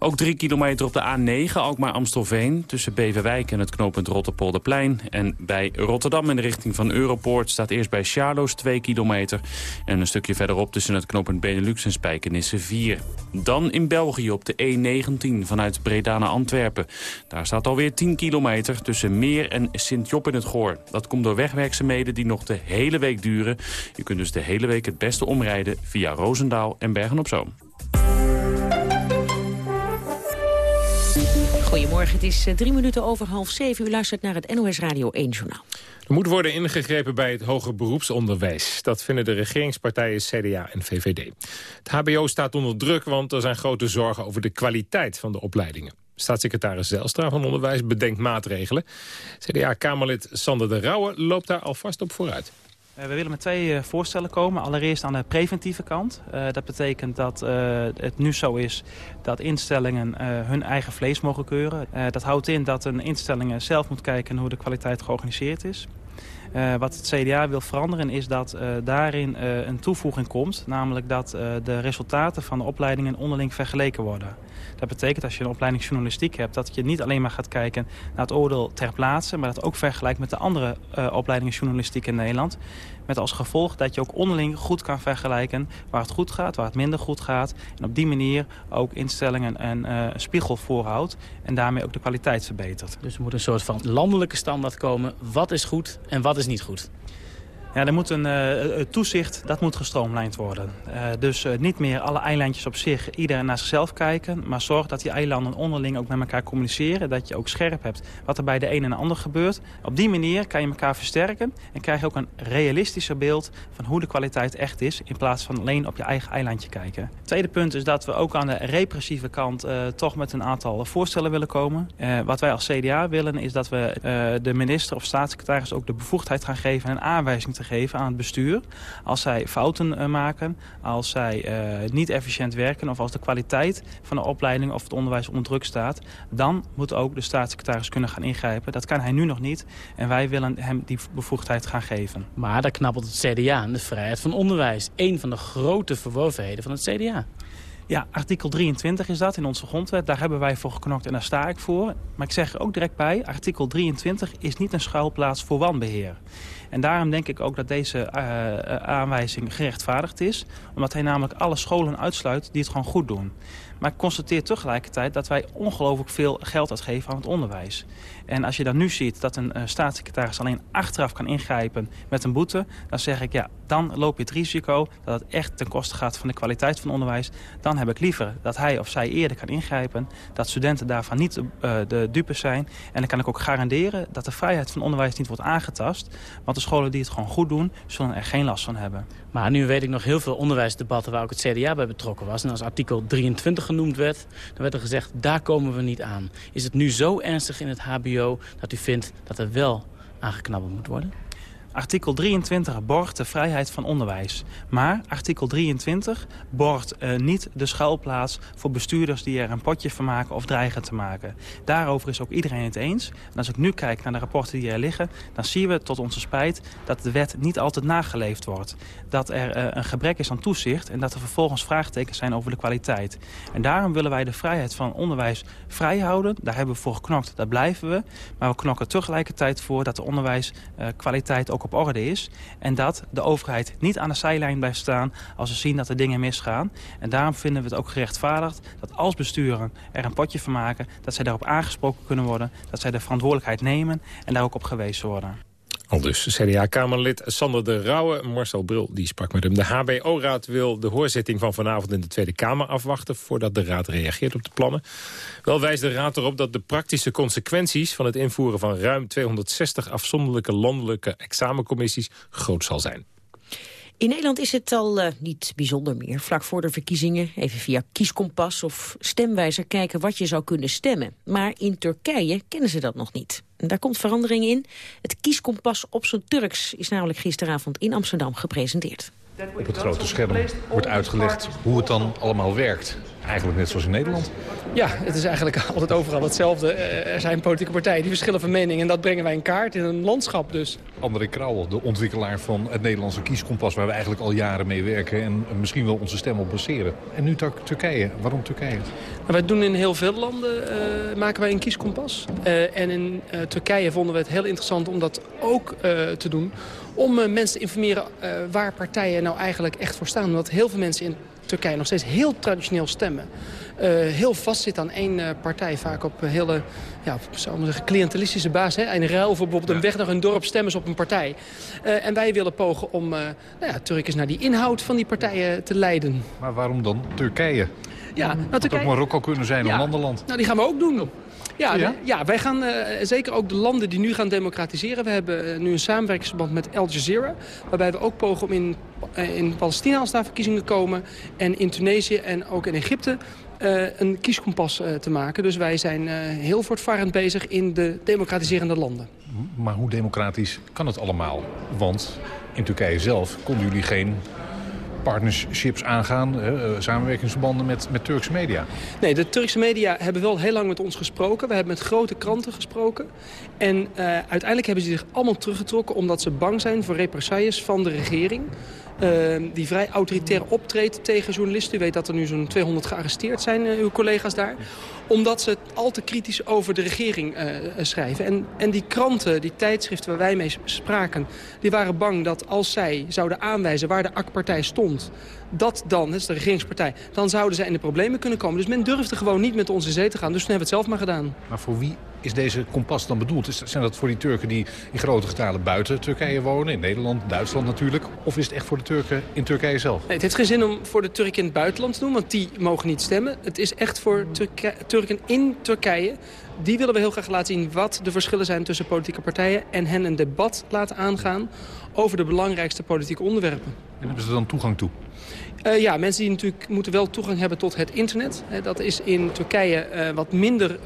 Ook 3 kilometer op de A9, Alkmaar-Amstelveen... tussen Beverwijk en het knooppunt Rotterpolderplein. En bij Rotterdam in de richting van Europoort... staat eerst bij Charloes 2 kilometer. En een stukje verderop tussen het knooppunt Benelux en Spijkenisse 4. Dan in België op de E19 vanuit Breda naar Antwerpen. Daar staat alweer 10 kilometer tussen Meer en Sint-Job in het Goor. Dat komt door wegwerkzaamheden die nog de hele week duren. Je kunt dus de hele week het beste omrijden via Roosendaal en Bergen-op-Zoom. Goedemorgen, het is eh, drie minuten over half zeven. U luistert naar het NOS Radio 1 Journaal. Er moet worden ingegrepen bij het hoger beroepsonderwijs. Dat vinden de regeringspartijen CDA en VVD. Het hbo staat onder druk, want er zijn grote zorgen over de kwaliteit van de opleidingen. Staatssecretaris Zelstra van Onderwijs bedenkt maatregelen. CDA-Kamerlid Sander de Rauwe loopt daar alvast op vooruit. Uh, we willen met twee uh, voorstellen komen. Allereerst aan de preventieve kant. Uh, dat betekent dat het nu zo is dat instellingen hun eigen vlees mogen keuren. dat houdt in dat een instelling zelf moet kijken hoe de kwaliteit georganiseerd is. Wat het CDA wil veranderen is dat daarin een toevoeging komt. Namelijk dat de resultaten van de opleidingen onderling vergeleken worden. Dat betekent als je een opleiding journalistiek hebt... dat je niet alleen maar gaat kijken naar het oordeel ter plaatse... maar dat ook vergelijkt met de andere opleidingen journalistiek in Nederland. Met als gevolg dat je ook onderling goed kan vergelijken... waar het goed gaat, waar het minder goed gaat. En op die manier ook instellingen en een spiegel voorhoudt... en daarmee ook de kwaliteit verbetert. Dus er moet een soort van landelijke standaard komen. Wat is goed en wat is niet goed? Ja, er moet een uh, toezicht, dat moet gestroomlijnd worden. Uh, dus uh, niet meer alle eilandjes op zich, ieder naar zichzelf kijken... maar zorg dat die eilanden onderling ook met elkaar communiceren... dat je ook scherp hebt wat er bij de een en de ander gebeurt. Op die manier kan je elkaar versterken... en krijg je ook een realistischer beeld van hoe de kwaliteit echt is... in plaats van alleen op je eigen eilandje kijken. Tweede punt is dat we ook aan de repressieve kant... toch met een aantal voorstellen willen komen. wat wij als CDA willen is dat we de minister of staatssecretaris... ook de bevoegdheid gaan geven en een aanwijzing te geven aan het bestuur. Als zij fouten uh, maken, als zij uh, niet efficiënt werken... of als de kwaliteit van de opleiding of het onderwijs onder druk staat... dan moet ook de staatssecretaris kunnen gaan ingrijpen. Dat kan hij nu nog niet en wij willen hem die bevoegdheid gaan geven. Maar daar knabbelt het CDA aan de vrijheid van onderwijs. Een van de grote verworvenheden van het CDA. Ja, artikel 23 is dat in onze grondwet. Daar hebben wij voor geknokt en daar sta ik voor. Maar ik zeg er ook direct bij, artikel 23 is niet een schuilplaats voor wanbeheer. En daarom denk ik ook dat deze uh, aanwijzing gerechtvaardigd is. Omdat hij namelijk alle scholen uitsluit die het gewoon goed doen. Maar ik constateer tegelijkertijd dat wij ongelooflijk veel geld uitgeven aan het onderwijs. En als je dan nu ziet dat een uh, staatssecretaris alleen achteraf kan ingrijpen met een boete... dan zeg ik, ja, dan loop je het risico dat het echt ten koste gaat van de kwaliteit van onderwijs. Dan heb ik liever dat hij of zij eerder kan ingrijpen. Dat studenten daarvan niet uh, de dupe zijn. En dan kan ik ook garanderen dat de vrijheid van onderwijs niet wordt aangetast. Want de scholen die het gewoon goed doen, zullen er geen last van hebben. Maar nu weet ik nog heel veel onderwijsdebatten waar ook het CDA bij betrokken was. En als artikel 23 genoemd werd, dan werd er gezegd, daar komen we niet aan. Is het nu zo ernstig in het hbo dat u vindt dat er wel aangeknabbeld moet worden? Artikel 23 borgt de vrijheid van onderwijs. Maar artikel 23 borgt uh, niet de schuilplaats voor bestuurders die er een potje van maken of dreigen te maken. Daarover is ook iedereen het eens. En als ik nu kijk naar de rapporten die er liggen, dan zien we tot onze spijt dat de wet niet altijd nageleefd wordt. Dat er uh, een gebrek is aan toezicht en dat er vervolgens vraagtekens zijn over de kwaliteit. En daarom willen wij de vrijheid van onderwijs vrijhouden. Daar hebben we voor geknokt, dat blijven we. Maar we knokken tegelijkertijd voor dat de onderwijskwaliteit uh, ook op orde is. En dat de overheid niet aan de zijlijn blijft staan als ze zien dat er dingen misgaan. En daarom vinden we het ook gerechtvaardigd dat als besturen er een potje van maken... dat zij daarop aangesproken kunnen worden, dat zij de verantwoordelijkheid nemen en daar ook op gewezen worden. Al dus CDA-Kamerlid Sander de Rauwe. Marcel Bril die sprak met hem. De HBO-raad wil de hoorzitting van vanavond in de Tweede Kamer afwachten... voordat de raad reageert op de plannen. Wel wijst de raad erop dat de praktische consequenties... van het invoeren van ruim 260 afzonderlijke landelijke examencommissies... groot zal zijn. In Nederland is het al uh, niet bijzonder meer. Vlak voor de verkiezingen even via kieskompas of stemwijzer kijken wat je zou kunnen stemmen. Maar in Turkije kennen ze dat nog niet. En daar komt verandering in. Het kieskompas op zijn Turks is namelijk gisteravond in Amsterdam gepresenteerd. Op het grote scherm wordt uitgelegd hoe het dan allemaal werkt. Eigenlijk net zoals in Nederland. Ja, het is eigenlijk altijd overal hetzelfde. Er zijn politieke partijen die verschillen van mening... en dat brengen wij in kaart in een landschap dus. André Krauwel, de ontwikkelaar van het Nederlandse kieskompas... waar we eigenlijk al jaren mee werken en misschien wel onze stem op baseren. En nu Turkije. Waarom Turkije? Nou, wij doen in heel veel landen uh, maken wij een kieskompas. Uh, en in uh, Turkije vonden we het heel interessant om dat ook te doen om mensen te informeren waar partijen nou eigenlijk echt voor staan. Omdat heel veel mensen in Turkije nog steeds heel traditioneel stemmen. Uh, heel vast zit aan één uh, partij, vaak op een hele ja, zou zeggen, cliëntelistische basis. Hè? In ruil voor bijvoorbeeld een weg naar een dorp stemmen ze op een partij. En wij willen pogen om nou ja, Turkers naar die inhoud van die partijen te leiden. Maar waarom dan Turkije? Ja, nou, Turkije... Het ook Marokko kunnen zijn ja. of een ander land. Nou, die gaan we ook doen. Ja, ja? ja, wij gaan uh, zeker ook de landen die nu gaan democratiseren. We hebben uh, nu een samenwerkingsverband met Al Jazeera. Waarbij we ook pogen om in, uh, in Palestina als daar verkiezingen komen. En in Tunesië en ook in Egypte een kieskompas te maken. Dus wij zijn heel voortvarend bezig in de democratiserende landen. Maar hoe democratisch kan het allemaal? Want in Turkije zelf konden jullie geen partnerships aangaan, eh, samenwerkingsverbanden met, met Turkse media. Nee, de Turkse media hebben wel heel lang met ons gesproken. We hebben met grote kranten gesproken. En uh, uiteindelijk hebben ze zich allemaal teruggetrokken... omdat ze bang zijn voor represailles van de regering. Uh, die vrij autoritair optreedt tegen journalisten. U weet dat er nu zo'n 200 gearresteerd zijn, uh, uw collega's daar. Omdat ze al te kritisch over de regering schrijven. En, en die kranten, die tijdschriften waar wij mee spraken... die waren bang dat als zij zouden aanwijzen waar de AK-partij stond dat dan, dat is de regeringspartij, dan zouden zij in de problemen kunnen komen. Dus men durfde gewoon niet met ons in zee te gaan. Dus toen hebben we het zelf maar gedaan. Maar voor wie is deze kompas dan bedoeld? Zijn dat voor die Turken die in grote getalen buiten Turkije wonen? In Nederland, Duitsland natuurlijk? Of is het echt voor de Turken in Turkije zelf? Nee, het heeft geen zin om voor de Turken in het buitenland te doen, want die mogen niet stemmen. Het is echt voor Turke Turken in Turkije. Die willen we heel graag laten zien wat de verschillen zijn tussen politieke partijen... en hen een debat laten aangaan over de belangrijkste politieke onderwerpen. En hebben ze dan toegang toe? Uh, ja, mensen die natuurlijk moeten wel toegang hebben tot het internet. Uh, dat is in Turkije uh, wat minder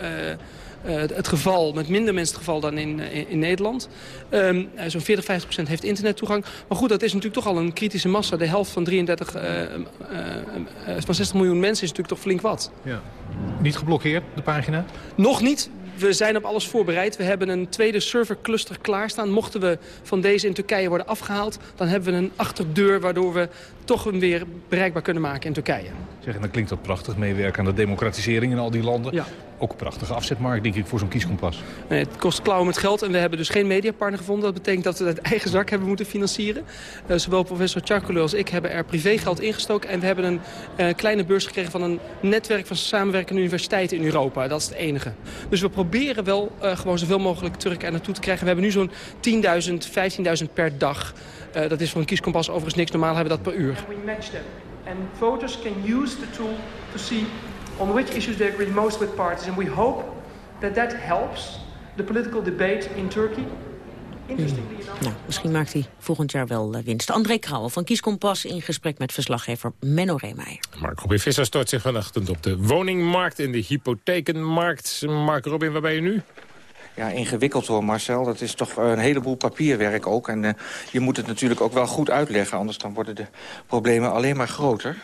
het geval, met minder mensen het geval dan in, in, Nederland. Um, Zo'n 40, 50 procent heeft internettoegang. Maar goed, dat is natuurlijk toch al een kritische massa. De helft van 33, van 60 miljoen mensen is natuurlijk toch flink wat. Ja. Niet geblokkeerd, de pagina? Nog niet we zijn op alles voorbereid. We hebben een tweede servercluster klaarstaan. Mochten we van deze in Turkije worden afgehaald... dan hebben we een achterdeur waardoor we toch hem weer bereikbaar kunnen maken in Turkije. Zeg, en dan klinkt dat prachtig, meewerken aan de democratisering in al die landen. Ja. Ook een prachtige afzetmarkt, denk ik, voor zo'n kieskompas. Nee, het kost klauwen met geld en we hebben dus geen mediapartner gevonden. Dat betekent dat we het eigen zak hebben moeten financieren. Uh, zowel professor Charkulu als ik hebben er privégeld ingestoken. En we hebben een uh, kleine beurs gekregen van een netwerk van samenwerkende universiteiten in Europa. Dat is het enige. Dus we proberen wel uh, gewoon zoveel mogelijk Turken er naartoe te krijgen. We hebben nu zo'n 10.000, 15.000 per dag. Uh, dat is voor een kieskompas overigens niks. Normaal hebben we dat per uur. And we match them. And voters can use the tool to see on which issues they agree most with parties. And we hope that that helps the political debate in Turkey. Interestingly enough... Nou, misschien maakt hij volgend jaar wel uh, winst. André Krauwel van Kieskompas in gesprek met verslaggever Menno Reemeijer. Mark Robin Visser stort zich vanochtend op de woningmarkt en de hypothekenmarkt. Mark Robin, waar ben je nu? Ja, ingewikkeld hoor Marcel. Dat is toch een heleboel papierwerk ook. En uh, je moet het natuurlijk ook wel goed uitleggen. Anders dan worden de problemen alleen maar groter.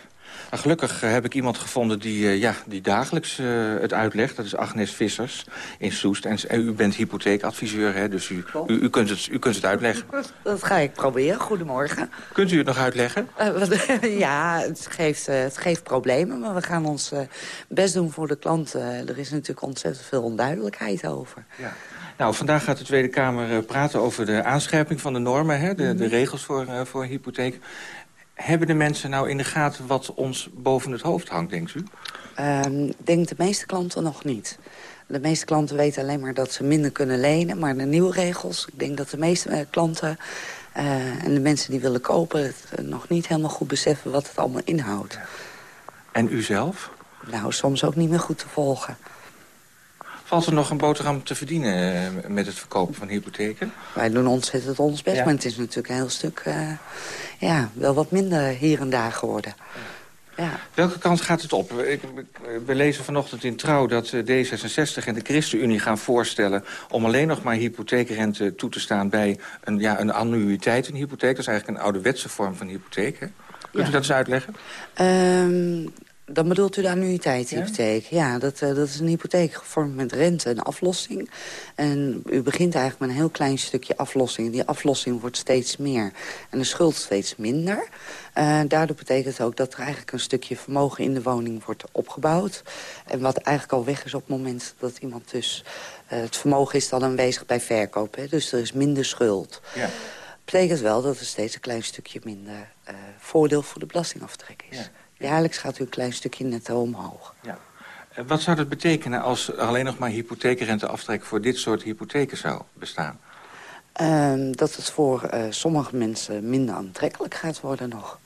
Maar gelukkig uh, heb ik iemand gevonden die, uh, ja, die dagelijks uh, het uitlegt. Dat is Agnes Vissers in Soest. En, en u bent hypotheekadviseur, hè, dus u, u, u, kunt het, u kunt het uitleggen. Dat ga ik proberen. Goedemorgen. Kunt u het nog uitleggen? ja, het geeft, het geeft problemen, maar we gaan ons best doen voor de klanten. er is natuurlijk ontzettend veel onduidelijkheid over. Ja. Nou, vandaag gaat de Tweede Kamer praten over de aanscherping van de normen, hè, de, de regels voor, voor hypotheek. Hebben de mensen nou in de gaten wat ons boven het hoofd hangt, denkt u? Um, ik denk de meeste klanten nog niet. De meeste klanten weten alleen maar dat ze minder kunnen lenen. Maar de nieuwe regels, ik denk dat de meeste uh, klanten... Uh, en de mensen die willen kopen het uh, nog niet helemaal goed beseffen wat het allemaal inhoudt. En u zelf? Nou, soms ook niet meer goed te volgen. Valt er nog een boterham te verdienen met het verkopen van hypotheken? Wij doen ontzettend ons best, ja. maar het is natuurlijk een heel stuk... Uh, ja, wel wat minder hier en daar geworden. Ja. Welke kant gaat het op? Ik, we lezen vanochtend in Trouw dat D66 en de ChristenUnie gaan voorstellen... om alleen nog maar hypotheekrente toe te staan bij een, ja, een annuïteit in hypotheek. Dat is eigenlijk een ouderwetse vorm van hypotheek. Hè? Kunt ja. u dat eens uitleggen? Um, dan bedoelt u de annuïteitshypotheek. Ja, ja dat, uh, dat is een hypotheek gevormd met rente en aflossing. En u begint eigenlijk met een heel klein stukje aflossing. Die aflossing wordt steeds meer en de schuld steeds minder. Uh, daardoor betekent het ook dat er eigenlijk een stukje vermogen in de woning wordt opgebouwd. En wat eigenlijk al weg is op het moment dat iemand dus... Uh, het vermogen is dan aanwezig bij verkoop. Hè? Dus er is minder schuld. Ja. Betekent wel dat er steeds een klein stukje minder voordeel voor de belastingaftrek is. Ja. Jaarlijks gaat u een klein stukje netto omhoog. Ja. Wat zou dat betekenen als alleen nog maar hypotheekrenteaftrek... voor dit soort hypotheken zou bestaan? Uh, dat het voor uh, sommige mensen minder aantrekkelijk gaat worden nog.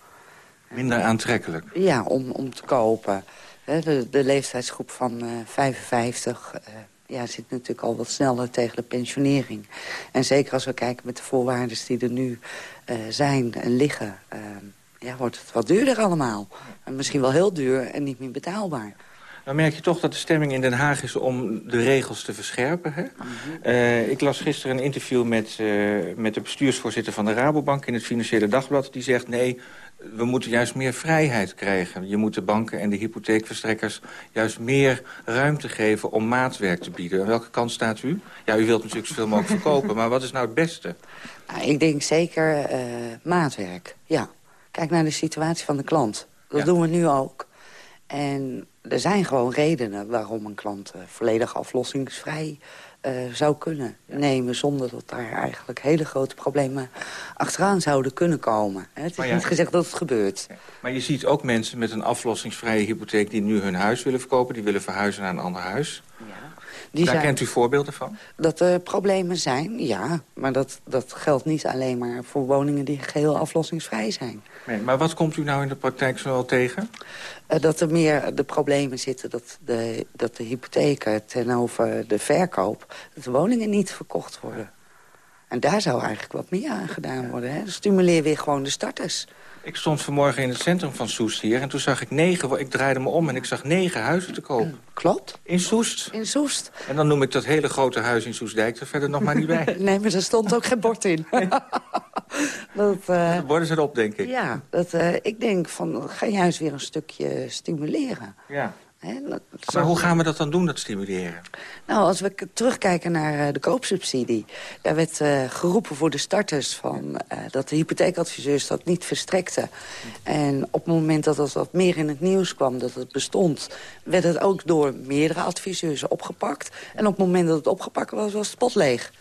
Minder aantrekkelijk? Ja, om, om te kopen. De, de leeftijdsgroep van uh, 55 ja, zit natuurlijk al wat sneller tegen de pensionering. En zeker als we kijken met de voorwaarden die er nu zijn en liggen... ja, wordt het wat duurder allemaal. En misschien wel heel duur en niet meer betaalbaar. Dan merk je toch dat de stemming in Den Haag is om de regels te verscherpen. Hè? Eh, ik las gisteren een interview met, eh, met de bestuursvoorzitter van de Rabobank... in het Financiële Dagblad. Die zegt, nee, we moeten juist meer vrijheid krijgen. Je moet de banken en de hypotheekverstrekkers juist meer ruimte geven... om maatwerk te bieden. Aan welke kant staat u? Ja, u wilt natuurlijk zoveel mogelijk verkopen, maar wat is nou het beste? Nou, ik denk zeker eh, maatwerk, ja. Kijk naar de situatie van de klant. Dat doen we nu ook. En er zijn gewoon redenen waarom een klant eh, volledig aflossingsvrij eh, zou kunnen nemen... zonder dat daar eigenlijk hele grote problemen achteraan zouden kunnen komen. Hè. Het is ja- niet gezegd dat het gebeurt. Maar je ziet ook mensen met een aflossingsvrije hypotheek... die nu hun huis willen verkopen, die willen verhuizen naar een ander huis. Die Daar zijn- kent u voorbeelden van? Dat er problemen zijn, ja. Maar dat, dat geldt niet alleen maar voor woningen die geheel aflossingsvrij zijn. Maar wat komt u nou in de praktijk zoal tegen? Eh, dat er meer de problemen zitten dat de, dat de hypotheken ten over de verkoop... dat de woningen niet verkocht worden. En daar zou eigenlijk wat meer aan gedaan worden. Hè? Stimuleer weer gewoon de starters. Ik stond vanmorgen in het centrum van Soest hier... en toen zag ik negen, ik draaide me om en ik zag negen huizen te koop. Klopt. In Soest. In Soest. En dan noem ik dat hele grote huis in Soestdijk er verder nog maar niet bij. nee, maar er stond ook geen bord in. dat, eh, De borden zijn op, denk ik. ja, dat, eh, ik denk van, ga juist weer een stukje stimuleren. Ja. Dat- Maar hoe gaan we dat dan doen, dat stimuleren? Nou, als we terugkijken naar eh, de koopsubsidie... daar werd eh, geroepen voor de starters van, eh, dat de hypotheekadviseurs dat niet verstrekten. En op het moment dat dat wat meer in het nieuws kwam, dat het bestond... werd het ook door meerdere adviseurs opgepakt. En op het moment dat het opgepakt was, was het pot leeg.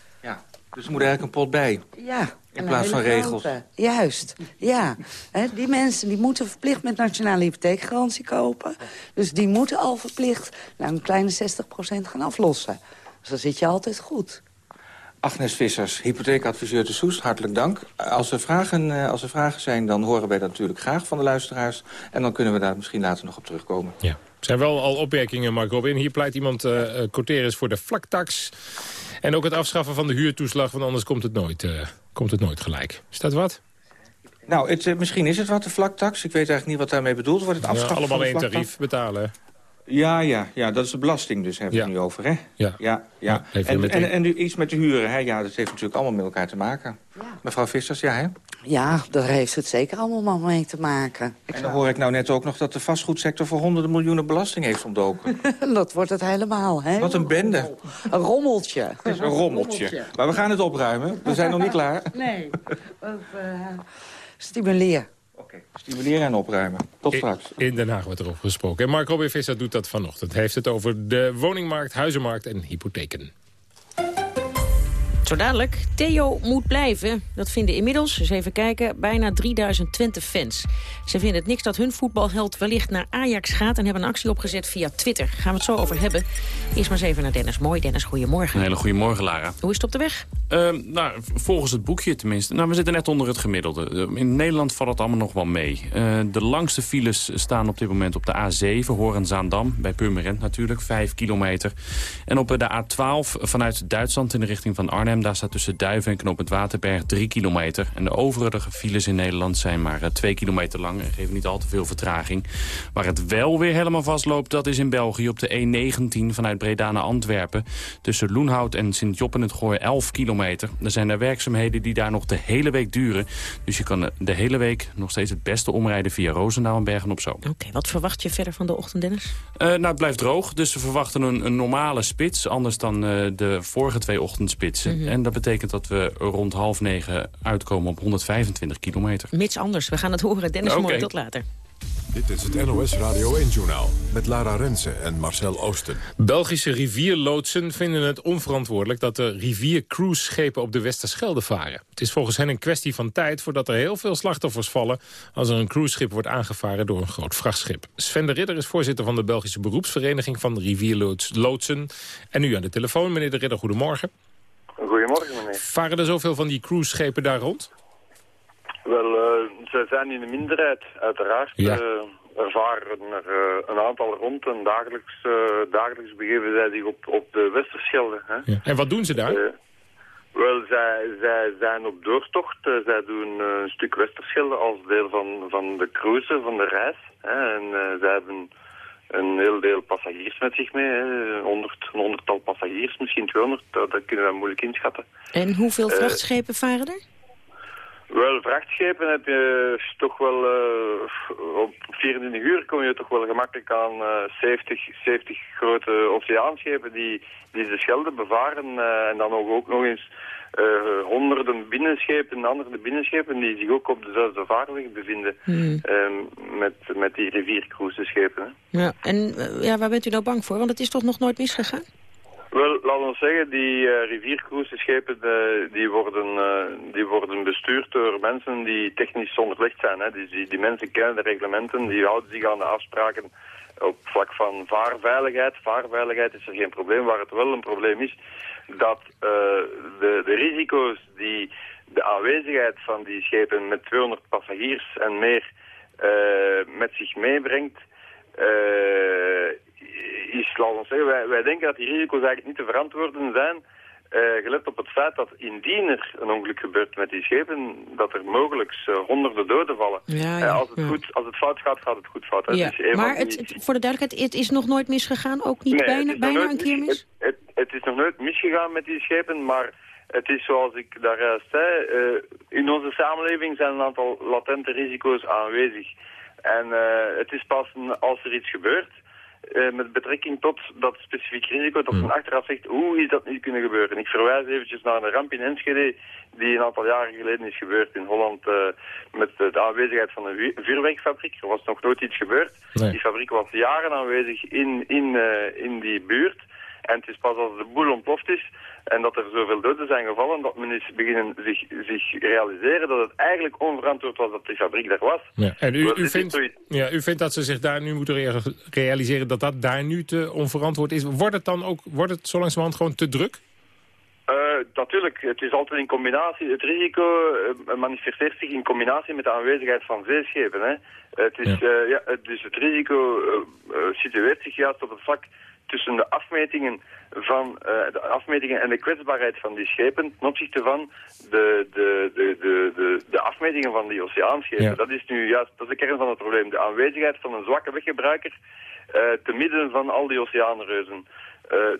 Dus er moet eigenlijk een pot bij. Ja. In plaats van regels. grote. Juist, ja. Hè, die mensen die moeten verplicht met nationale hypotheekgarantie kopen. Dus die moeten al verplicht nou, een kleine 60% gaan aflossen. Dus dan zit je altijd goed. Agnes Vissers, hypotheekadviseur te Soest, hartelijk dank. Als er, vragen, eh, als er vragen zijn, dan horen wij dat natuurlijk graag van de luisteraars. En dan kunnen we daar misschien later nog op terugkomen. Ja. Er zijn wel al opmerkingen, Mark Robin. Hier pleit iemand uh, voor de vlaktax. En ook het afschaffen van de huurtoeslag, want anders komt het nooit, eh, komt het nooit gelijk. Is dat wat? Nou, het, misschien is het wat, de vlaktax. Ik weet eigenlijk niet wat daarmee bedoeld wordt. Het Ja, afschaffen allemaal van de één tarief betalen. Ja, ja, ja, dat is de belasting dus, hebben we het nu over, hè? Ja. Ja, ja. En, en, die- en nu iets met de huren, hè? Ja, dat heeft natuurlijk allemaal met elkaar te maken. Mevrouw Vissers, ja, hè? Ja, daar heeft het zeker allemaal mee te maken. En dan hoor ik nou net ook nog dat de vastgoedsector voor honderden miljoenen belasting heeft ontdoken. dat wordt het helemaal, hè? Wat een bende. Een rommeltje. Het is een rommeltje. Maar we gaan het opruimen. We zijn nog niet klaar. Nee. Of, eh, stimuleer. Stimuleren en opruimen. Tot straks. In Den Haag wordt erover gesproken. En Mark Robin Visser doet dat vanochtend. Hij heeft het over de woningmarkt, huizenmarkt en hypotheken. Zo dadelijk, Theo moet blijven. Dat vinden inmiddels, eens even kijken, bijna 3000 Twente-fans. Ze vinden het niks dat hun voetbalheld wellicht naar Ajax gaat... en hebben een actie opgezet via Twitter. Gaan we het zo over hebben. Eerst maar eens even naar Dennis. Mooi, Dennis, goedemorgen. Een hele goede morgen, Lara. Hoe is het op de weg? Ehm, nou, volgens het boekje tenminste. Nou, we zitten net onder het gemiddelde. Eh, in Nederland valt het allemaal nog wel mee. Eh, de langste files staan op dit moment op de A7, Horen-Zaandam. Bij Purmerend natuurlijk, 5 kilometer. En op de A12 vanuit Duitsland in de richting van Arnhem... daar staat tussen Duiven en Knoopend Waterberg 3 kilometer. En de overige files in Nederland zijn maar 2 kilometer lang... en geven niet al te veel vertraging. Waar het wel weer helemaal vastloopt, dat is in België... op de E19 vanuit Breda naar Antwerpen. Tussen Loenhout en Sint-Job in het Gooi 11 kilometer. Er zijn er werkzaamheden die daar nog de hele week duren. Dus je kan de hele week nog steeds het beste omrijden via Roosendaal en Bergen op Zoom. Oké, wat verwacht je verder van de ochtend, Dennis? Eh, nou, het blijft droog, dus we verwachten een, een normale spits. Anders dan eh, de vorige twee ochtendspitsen. En dat betekent dat we rond half negen uitkomen op 125 kilometer. Mits anders, we gaan het horen. Dennis, Oké. mooi, tot later. Dit is het NOS Radio 1-journaal met Lara Rensen en Marcel Oosten. Belgische rivierloodsen vinden het onverantwoordelijk... dat de riviercruiseschepen op de Westerschelde varen. Het is volgens hen een kwestie van tijd voordat er heel veel slachtoffers vallen... als er een cruiseschip wordt aangevaren door een groot vrachtschip. Sven de Ridder is voorzitter van de Belgische beroepsvereniging... van rivierloodsen. En nu aan de telefoon, meneer de Ridder, goedemorgen. Goedemorgen, meneer. Varen er zoveel van die cruiseschepen daar rond? Wel, eh, ze zijn in de minderheid, uiteraard. Ja. Eh, er varen er eh, een aantal rond en dagelijks, dagelijks begeven zij zich op, op de Westerschelde. Hè. Ja. En wat doen ze daar? Wel, zij, zij zijn op doortocht. Zij doen een stuk Westerschelde als deel van, van de cruise, van de reis. Hè. En zij hebben een heel deel passagiers met zich mee. Hè. 100, een honderdtal passagiers, misschien 200. Dat, dat kunnen we moeilijk inschatten. En hoeveel Eh, vrachtschepen varen er? Wel, vrachtschepen heb je toch wel... eh, op 24 uur kom je toch wel gemakkelijk aan eh 70, 70 grote oceaanschepen die, die de Schelde bevaren. eh, en dan ook, ook nog eens honderden binnenschepen, andere binnenschepen die zich ook op dezelfde vaarweg bevinden. Hmm. ehm, met, met die riviercruiseschepen. Ja, en ja, waar bent u nou bang voor? Want het is toch nog nooit misgegaan? Wel, laten we zeggen, die eh riviercruiseschepen eh, die, worden, eh, die worden bestuurd door mensen die technisch onderlegd zijn. Hè. Die, die, die mensen kennen de reglementen, die houden zich aan de afspraken op vlak van vaarveiligheid. Vaarveiligheid is er geen probleem. Waar het wel een probleem is, dat eh, de, de risico's die de aanwezigheid van die schepen met 200 passagiers en meer met zich meebrengt, is, laten we zeggen, wij, wij denken dat die risico's eigenlijk niet te verantwoorden zijn, eh, gelet op het feit dat indien er een ongeluk gebeurt met die schepen, dat er mogelijk eh, honderden doden vallen. Ja, Eh, als, het ja. goed, als het fout gaat, gaat het goed fout. Het is maar van het, die- het- voor de duidelijkheid, het is nog nooit misgegaan? Ook niet Nee, bijna, bijna een keer mis? Het, het, het is nog nooit misgegaan met die schepen, maar het is zoals ik daar juist zei, eh, in onze samenleving zijn een aantal latente risico's aanwezig. En eh, het is pas een- als er iets gebeurt, eh, met betrekking tot dat specifiek risico, dat men achteraf zegt, hoe is dat niet kunnen gebeuren? Ik verwijs eventjes naar een ramp in Enschede, die een aantal jaren geleden is gebeurd in Holland, eh, met de aanwezigheid van een vu- vuurwerkfabriek. Er was nog nooit iets gebeurd. Nee. Die fabriek was jaren aanwezig in, in, eh, in die buurt. En het is pas als de boel ontploft is en dat er zoveel doden zijn gevallen, dat men is beginnen zich, zich realiseren dat het eigenlijk onverantwoord was dat die fabriek daar was. Ja. En u, u, vindt, zoiets- ja, u vindt dat ze zich daar nu moeten rea- realiseren dat dat daar nu te onverantwoord is. Wordt het dan ook, wordt het zo langzamerhand gewoon te druk? Natuurlijk, het is altijd in combinatie. Het risico eh, manifesteert zich in combinatie met de aanwezigheid van zeeschepen. Hè. Het is, ja. dus het risico eh, situeert zich juist op het vlak tussen de afmetingen, van, de afmetingen en de kwetsbaarheid van die schepen ten opzichte van de, de, de, de, de, de afmetingen van die oceaanschepen. Ja. Dat is nu juist dat is de kern van het probleem. De aanwezigheid van een zwakke weggebruiker te midden van al die oceaanreuzen.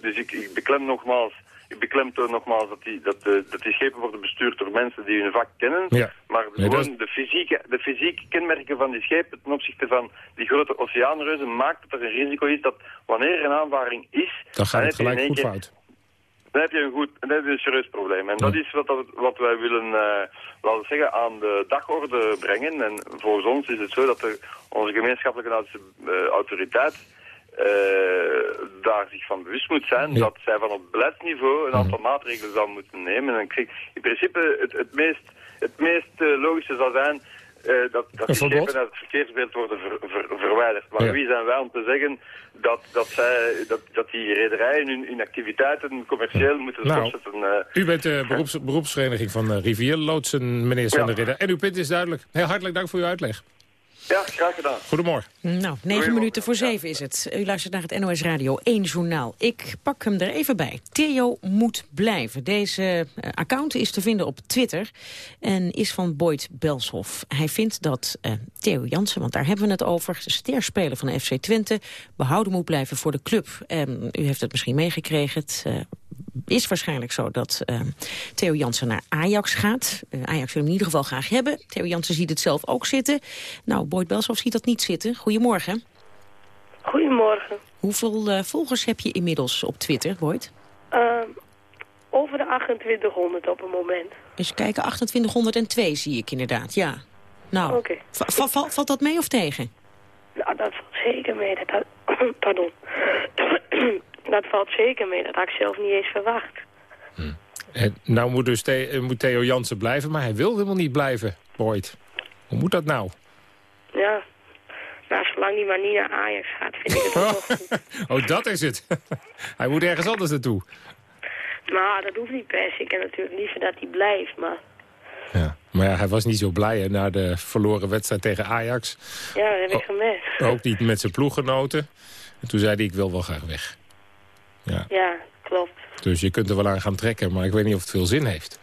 Dus ik, ik beklem nogmaals, ik beklemtoon nogmaals dat die, dat, de, dat die schepen worden bestuurd door mensen die hun vak kennen. Ja. Maar Nee, gewoon dat de, fysieke, de fysieke kenmerken van die schepen ten opzichte van die grote oceaanreuzen maakt dat er een risico is dat wanneer er een aanvaring is... Dan gaat het gelijk goed keer- fout. dan heb je een, goed, dan heb je een serieus probleem. En dat is wat, dat- wat wij willen, eh, laten we zeggen, aan de dagorde brengen. En volgens ons is het zo dat de, onze gemeenschappelijke eh, autoriteit eh, daar zich van bewust moet zijn dat zij van op beleidsniveau een aantal maatregelen zou moeten nemen. En in principe het, het meest, het meest eh, logische zou zijn eh, dat, dat die schepen uit het verkeersbeeld worden ver- ver- verwijderd. Maar Ja. wie zijn wij om te zeggen dat, dat, zij, dat, dat die rederijen hun, hun activiteiten commercieel moeten Nou, stopzetten? eh. U bent de beroeps, beroepsvereniging van de Rivierloodsen, meneer Sander Ridder. En uw punt is duidelijk. Heel hartelijk dank voor uw uitleg. Ja, graag gedaan. Goedemorgen. Nou, negen minuten voor zeven is het. U luistert naar het NOS Radio 1 journaal. Ik pak hem er even bij. Theo moet blijven. Deze eh, account is te vinden op Twitter en is van Boyd Belshoff. Hij vindt dat eh, Theo Jansen, want daar hebben we het over... sterspeler van de FC Twente, behouden moet blijven voor de club. U heeft het misschien meegekregen. Het eh, is waarschijnlijk zo dat eh, Theo Jansen naar Ajax gaat. Eh, Ajax wil hem in ieder geval graag hebben. Theo Jansen ziet het zelf ook zitten. Nou, Boyd Belshoff ziet dat niet zitten. Goedemorgen. Goedemorgen. Hoeveel eh, volgers heb je inmiddels op Twitter, Boyd? Ehm, over de 2800 op het moment. Eens kijken, 2802 zie ik inderdaad, ja. Nou, Oké. va- va- va- valt dat mee of tegen? Nou, dat valt zeker mee. Dat Pardon. Dat valt zeker mee. Dat had ik zelf niet eens verwacht. En nou moet dus The- eh, moet Theo Jansen blijven, maar hij wil helemaal niet blijven, Boyd. Hoe moet dat nou? Ja. Nou, zolang die maar niet naar Ajax gaat, vind ik het wel goed. Oh, dat is het. hij moet ergens anders naartoe. Nou, dat hoeft niet per se. Ik heb natuurlijk liever dat hij blijft, maar... Maar ja, hij was niet zo blij hè, na de verloren wedstrijd tegen Ajax. Ja, dat heb ik Oh. gemist. Ook niet met zijn ploeggenoten. En toen zei hij, ik wil wel graag weg. Ja. Ja, klopt. Dus je kunt er wel aan gaan trekken, maar ik weet niet of het veel zin heeft.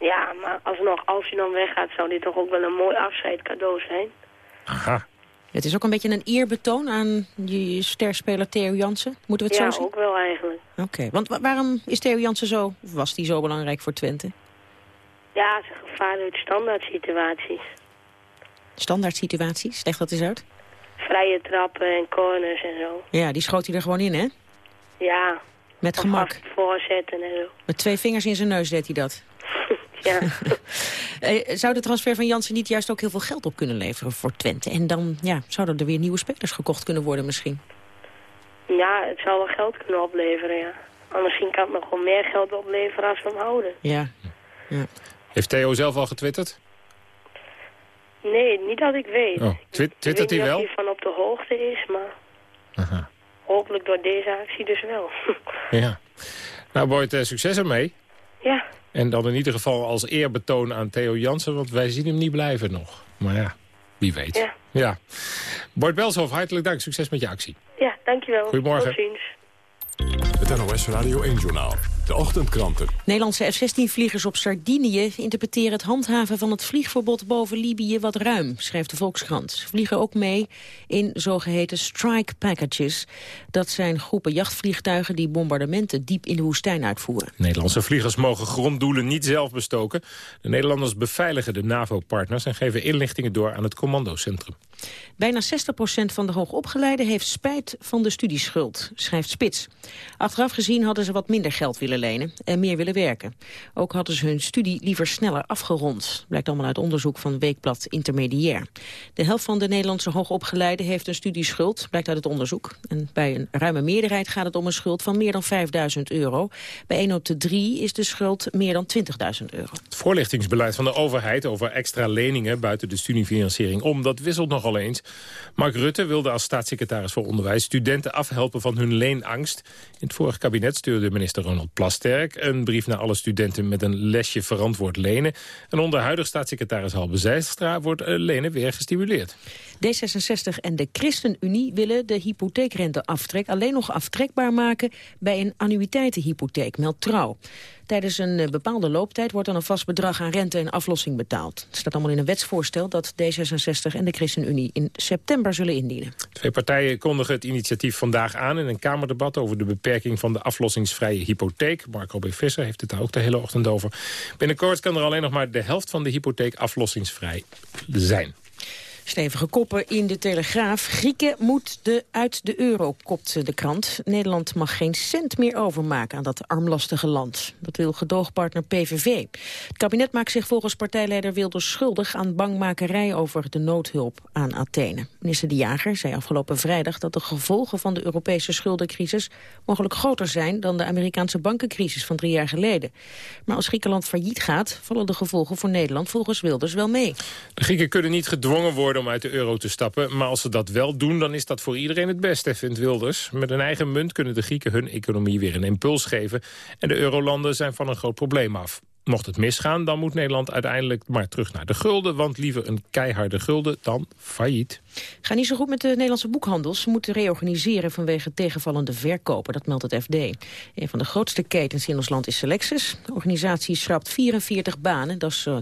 Ja, maar alsnog, als je dan weggaat, zou dit toch ook wel een mooi afscheid cadeau zijn? Aha. Het is ook een beetje een eerbetoon aan je sterspeler Theo Jansen. Moeten we het ja, zo zien? ook wel eigenlijk. Oké, want wa- waarom is Theo Jansen zo, of was die zo belangrijk voor Twente? Ja, ze gevaar uit standaard situaties. Standaard situaties, leg dat eens uit. Vrije trappen en corners en zo. Ja, die schoot hij er gewoon in, hè? Ja. Met gemak. voorzetten en zo. Met twee vingers in zijn neus deed hij dat. Ja. Eh, zou de transfer van Jansen niet juist ook heel veel geld op kunnen leveren voor Twente? En dan ja, zouden er weer nieuwe spelers gekocht kunnen worden misschien. ja, het zou wel geld kunnen opleveren, ja. Maar misschien kan het nog wel meer geld opleveren als we hem houden. Ja. Heeft Theo zelf al getwitterd? Nee, niet dat ik weet. Oh, twit ik twittert weet hij niet wel? of hij van op de hoogte is, maar hopelijk door deze actie dus wel. Ja. Nou, Boyd, eh, succes ermee. ja, En dan in ieder geval als eerbetoon aan Theo Jansen, want wij zien hem niet blijven nog. Maar ja, wie weet. Ja. ja. Boyd Belshoff, hartelijk dank. Succes met je actie. ja, dankjewel. Goedemorgen. Tot ziens. Het NOS Radio 1-journaal. De ochtendkranten. Nederlandse F-16-vliegers op Sardinië interpreteren het handhaven van het vliegverbod boven Libië wat ruim, schrijft de Volkskrant. Ze vliegen ook mee in zogeheten strike packages. Dat zijn groepen jachtvliegtuigen die bombardementen diep in de woestijn uitvoeren. Nederlandse vliegers mogen gronddoelen niet zelf bestoken. De Nederlanders beveiligen de NAVO-partners en geven inlichtingen door aan het commandocentrum. Bijna 60% van de hoogopgeleiden heeft spijt van de studieschuld, schrijft Spits. Achteraf gezien hadden ze wat minder geld willen en meer willen werken. Ook hadden ze hun studie liever sneller afgerond. Blijkt allemaal uit onderzoek van Weekblad Intermediair. De helft van de Nederlandse hoogopgeleiden heeft een studieschuld, blijkt uit het onderzoek. En bij een ruime meerderheid gaat het om een schuld van meer dan 5000 euro. Bij 1 op de 3 is de schuld meer dan 20.000 euro. Het voorlichtingsbeleid van de overheid over extra leningen buiten de studiefinanciering om, dat wisselt nogal eens. Mark Rutte wilde als staatssecretaris voor Onderwijs studenten afhelpen van hun leenangst. In het vorige kabinet stuurde minister Ronald Plasterk een brief naar alle studenten met een lesje verantwoord lenen. En onder huidig staatssecretaris Halbe Zijlstra wordt eh, lenen weer gestimuleerd. D66 en de ChristenUnie willen de hypotheekrenteaftrek alleen nog aftrekbaar maken bij een annuïteitenhypotheek, meldt Trouw. Tijdens een eh, bepaalde looptijd wordt dan een vast bedrag aan rente en aflossing betaald. Het staat allemaal in een wetsvoorstel dat D66 en de ChristenUnie in september zullen indienen. Twee partijen kondigen het initiatief vandaag aan in een Kamerdebat over de beperking van de aflossingsvrije hypotheek. Marco B. Visser heeft het daar ook de hele ochtend over. Binnenkort kan er alleen nog maar de helft van de hypotheek aflossingsvrij zijn. Stevige koppen in de Telegraaf. Grieken moet de, uit de euro, kopt de krant. Nederland mag geen cent meer overmaken aan dat armlastige land. Dat wil gedoogpartner PVV. Het kabinet maakt zich volgens partijleider Wilders schuldig... aan bangmakerij over de noodhulp aan Athene. Minister De Jager zei afgelopen vrijdag dat de gevolgen van de Europese schuldencrisis... mogelijk groter zijn dan de Amerikaanse bankencrisis van drie jaar geleden. Maar als Griekenland failliet gaat, vallen de gevolgen voor Nederland volgens Wilders wel mee. De Grieken kunnen niet gedwongen worden om uit de euro te stappen. Maar als ze dat wel doen, dan is dat voor iedereen het beste, vindt Wilders. Met een eigen munt kunnen de Grieken hun economie weer een impuls geven. En de eurolanden zijn van een groot probleem af. Mocht het misgaan, dan moet Nederland uiteindelijk maar terug naar de gulden. Want liever een keiharde gulden dan failliet. Gaat niet zo goed met de Nederlandse boekhandels. Ze moeten reorganiseren vanwege tegenvallende verkopen. Dat meldt het FD. Een van de grootste ketens in ons land is Selexis. De organisatie schrapt 44 banen. Dat is uh, 10%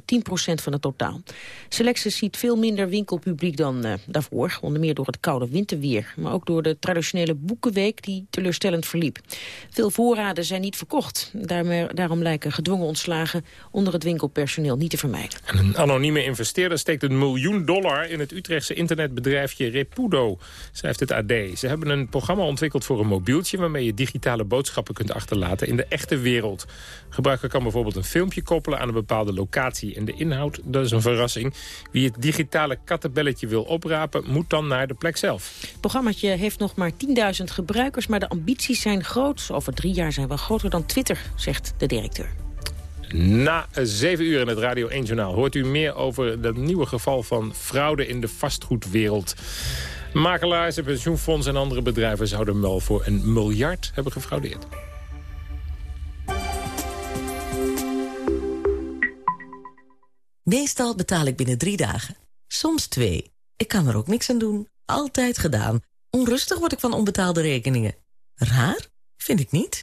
van het totaal. Selexis ziet veel minder winkelpubliek dan uh, daarvoor. Onder meer door het koude winterweer. Maar ook door de traditionele boekenweek die teleurstellend verliep. Veel voorraden zijn niet verkocht. Daarom lijken gedwongen ontslagen onder het winkelpersoneel niet te vermijden. En een anonieme investeerder steekt een miljoen dollar in het Utrechtse internetbedrijfje Repudo, schrijft het AD. Ze hebben een programma ontwikkeld voor een mobieltje waarmee je digitale boodschappen kunt achterlaten in de echte wereld. Gebruiker kan bijvoorbeeld een filmpje koppelen aan een bepaalde locatie en de inhoud, dat is een verrassing. Wie het digitale kattenbelletje wil oprapen, moet dan naar de plek zelf. Het programmaatje heeft nog maar 10.000 gebruikers, maar de ambities zijn groot. Over drie jaar zijn we groter dan Twitter, zegt de directeur. Na zeven uur in het Radio 1 Journaal hoort u meer over dat nieuwe geval van fraude in de vastgoedwereld. Makelaars, pensioenfonds en andere bedrijven zouden wel voor een miljard hebben gefraudeerd. Meestal betaal ik binnen drie dagen. Soms twee. Ik kan er ook niks aan doen. Altijd gedaan. Onrustig word ik van onbetaalde rekeningen. Raar? Vind ik niet.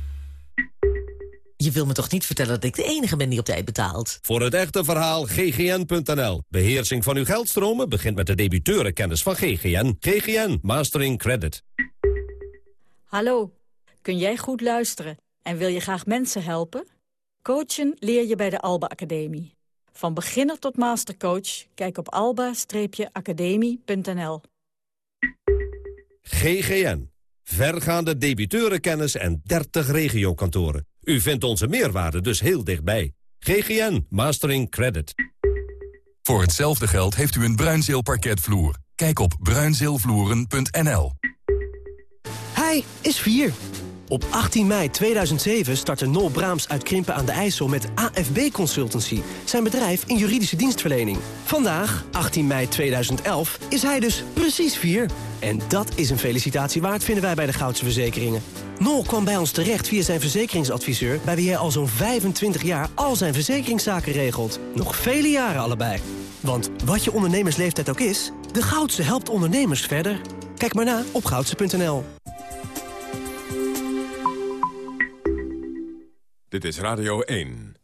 Je wil me toch niet vertellen dat ik de enige ben die op tijd betaalt? Voor het echte verhaal ggn.nl. Beheersing van uw geldstromen begint met de debiteurenkennis van GGN. GGN Mastering Credit. Hallo, kun jij goed luisteren en wil je graag mensen helpen? Coachen leer je bij de Alba Academie. Van beginner tot mastercoach, kijk op alba-academie.nl. GGN. Vergaande debiteurenkennis en 30 regiokantoren. U vindt onze meerwaarde dus heel dichtbij. GGN Mastering Credit. Voor hetzelfde geld heeft u een bruinzeelparketvloer. Kijk op bruinzeelvloeren.nl. Hij is 4. Op 18 mei 2007 startte Nol Braams uit Krimpen aan de IJssel met AFB Consultancy, zijn bedrijf in juridische dienstverlening. Vandaag, 18 mei 2011, is hij dus precies 4. En dat is een felicitatie waard, vinden wij bij de Goudse Verzekeringen. Nol kwam bij ons terecht via zijn verzekeringsadviseur... bij wie hij al zo'n 25 jaar al zijn verzekeringszaken regelt. Nog vele jaren allebei. Want wat je ondernemersleeftijd ook is... de Goudse helpt ondernemers verder. Kijk maar na op goudse.nl. Dit is Radio 1.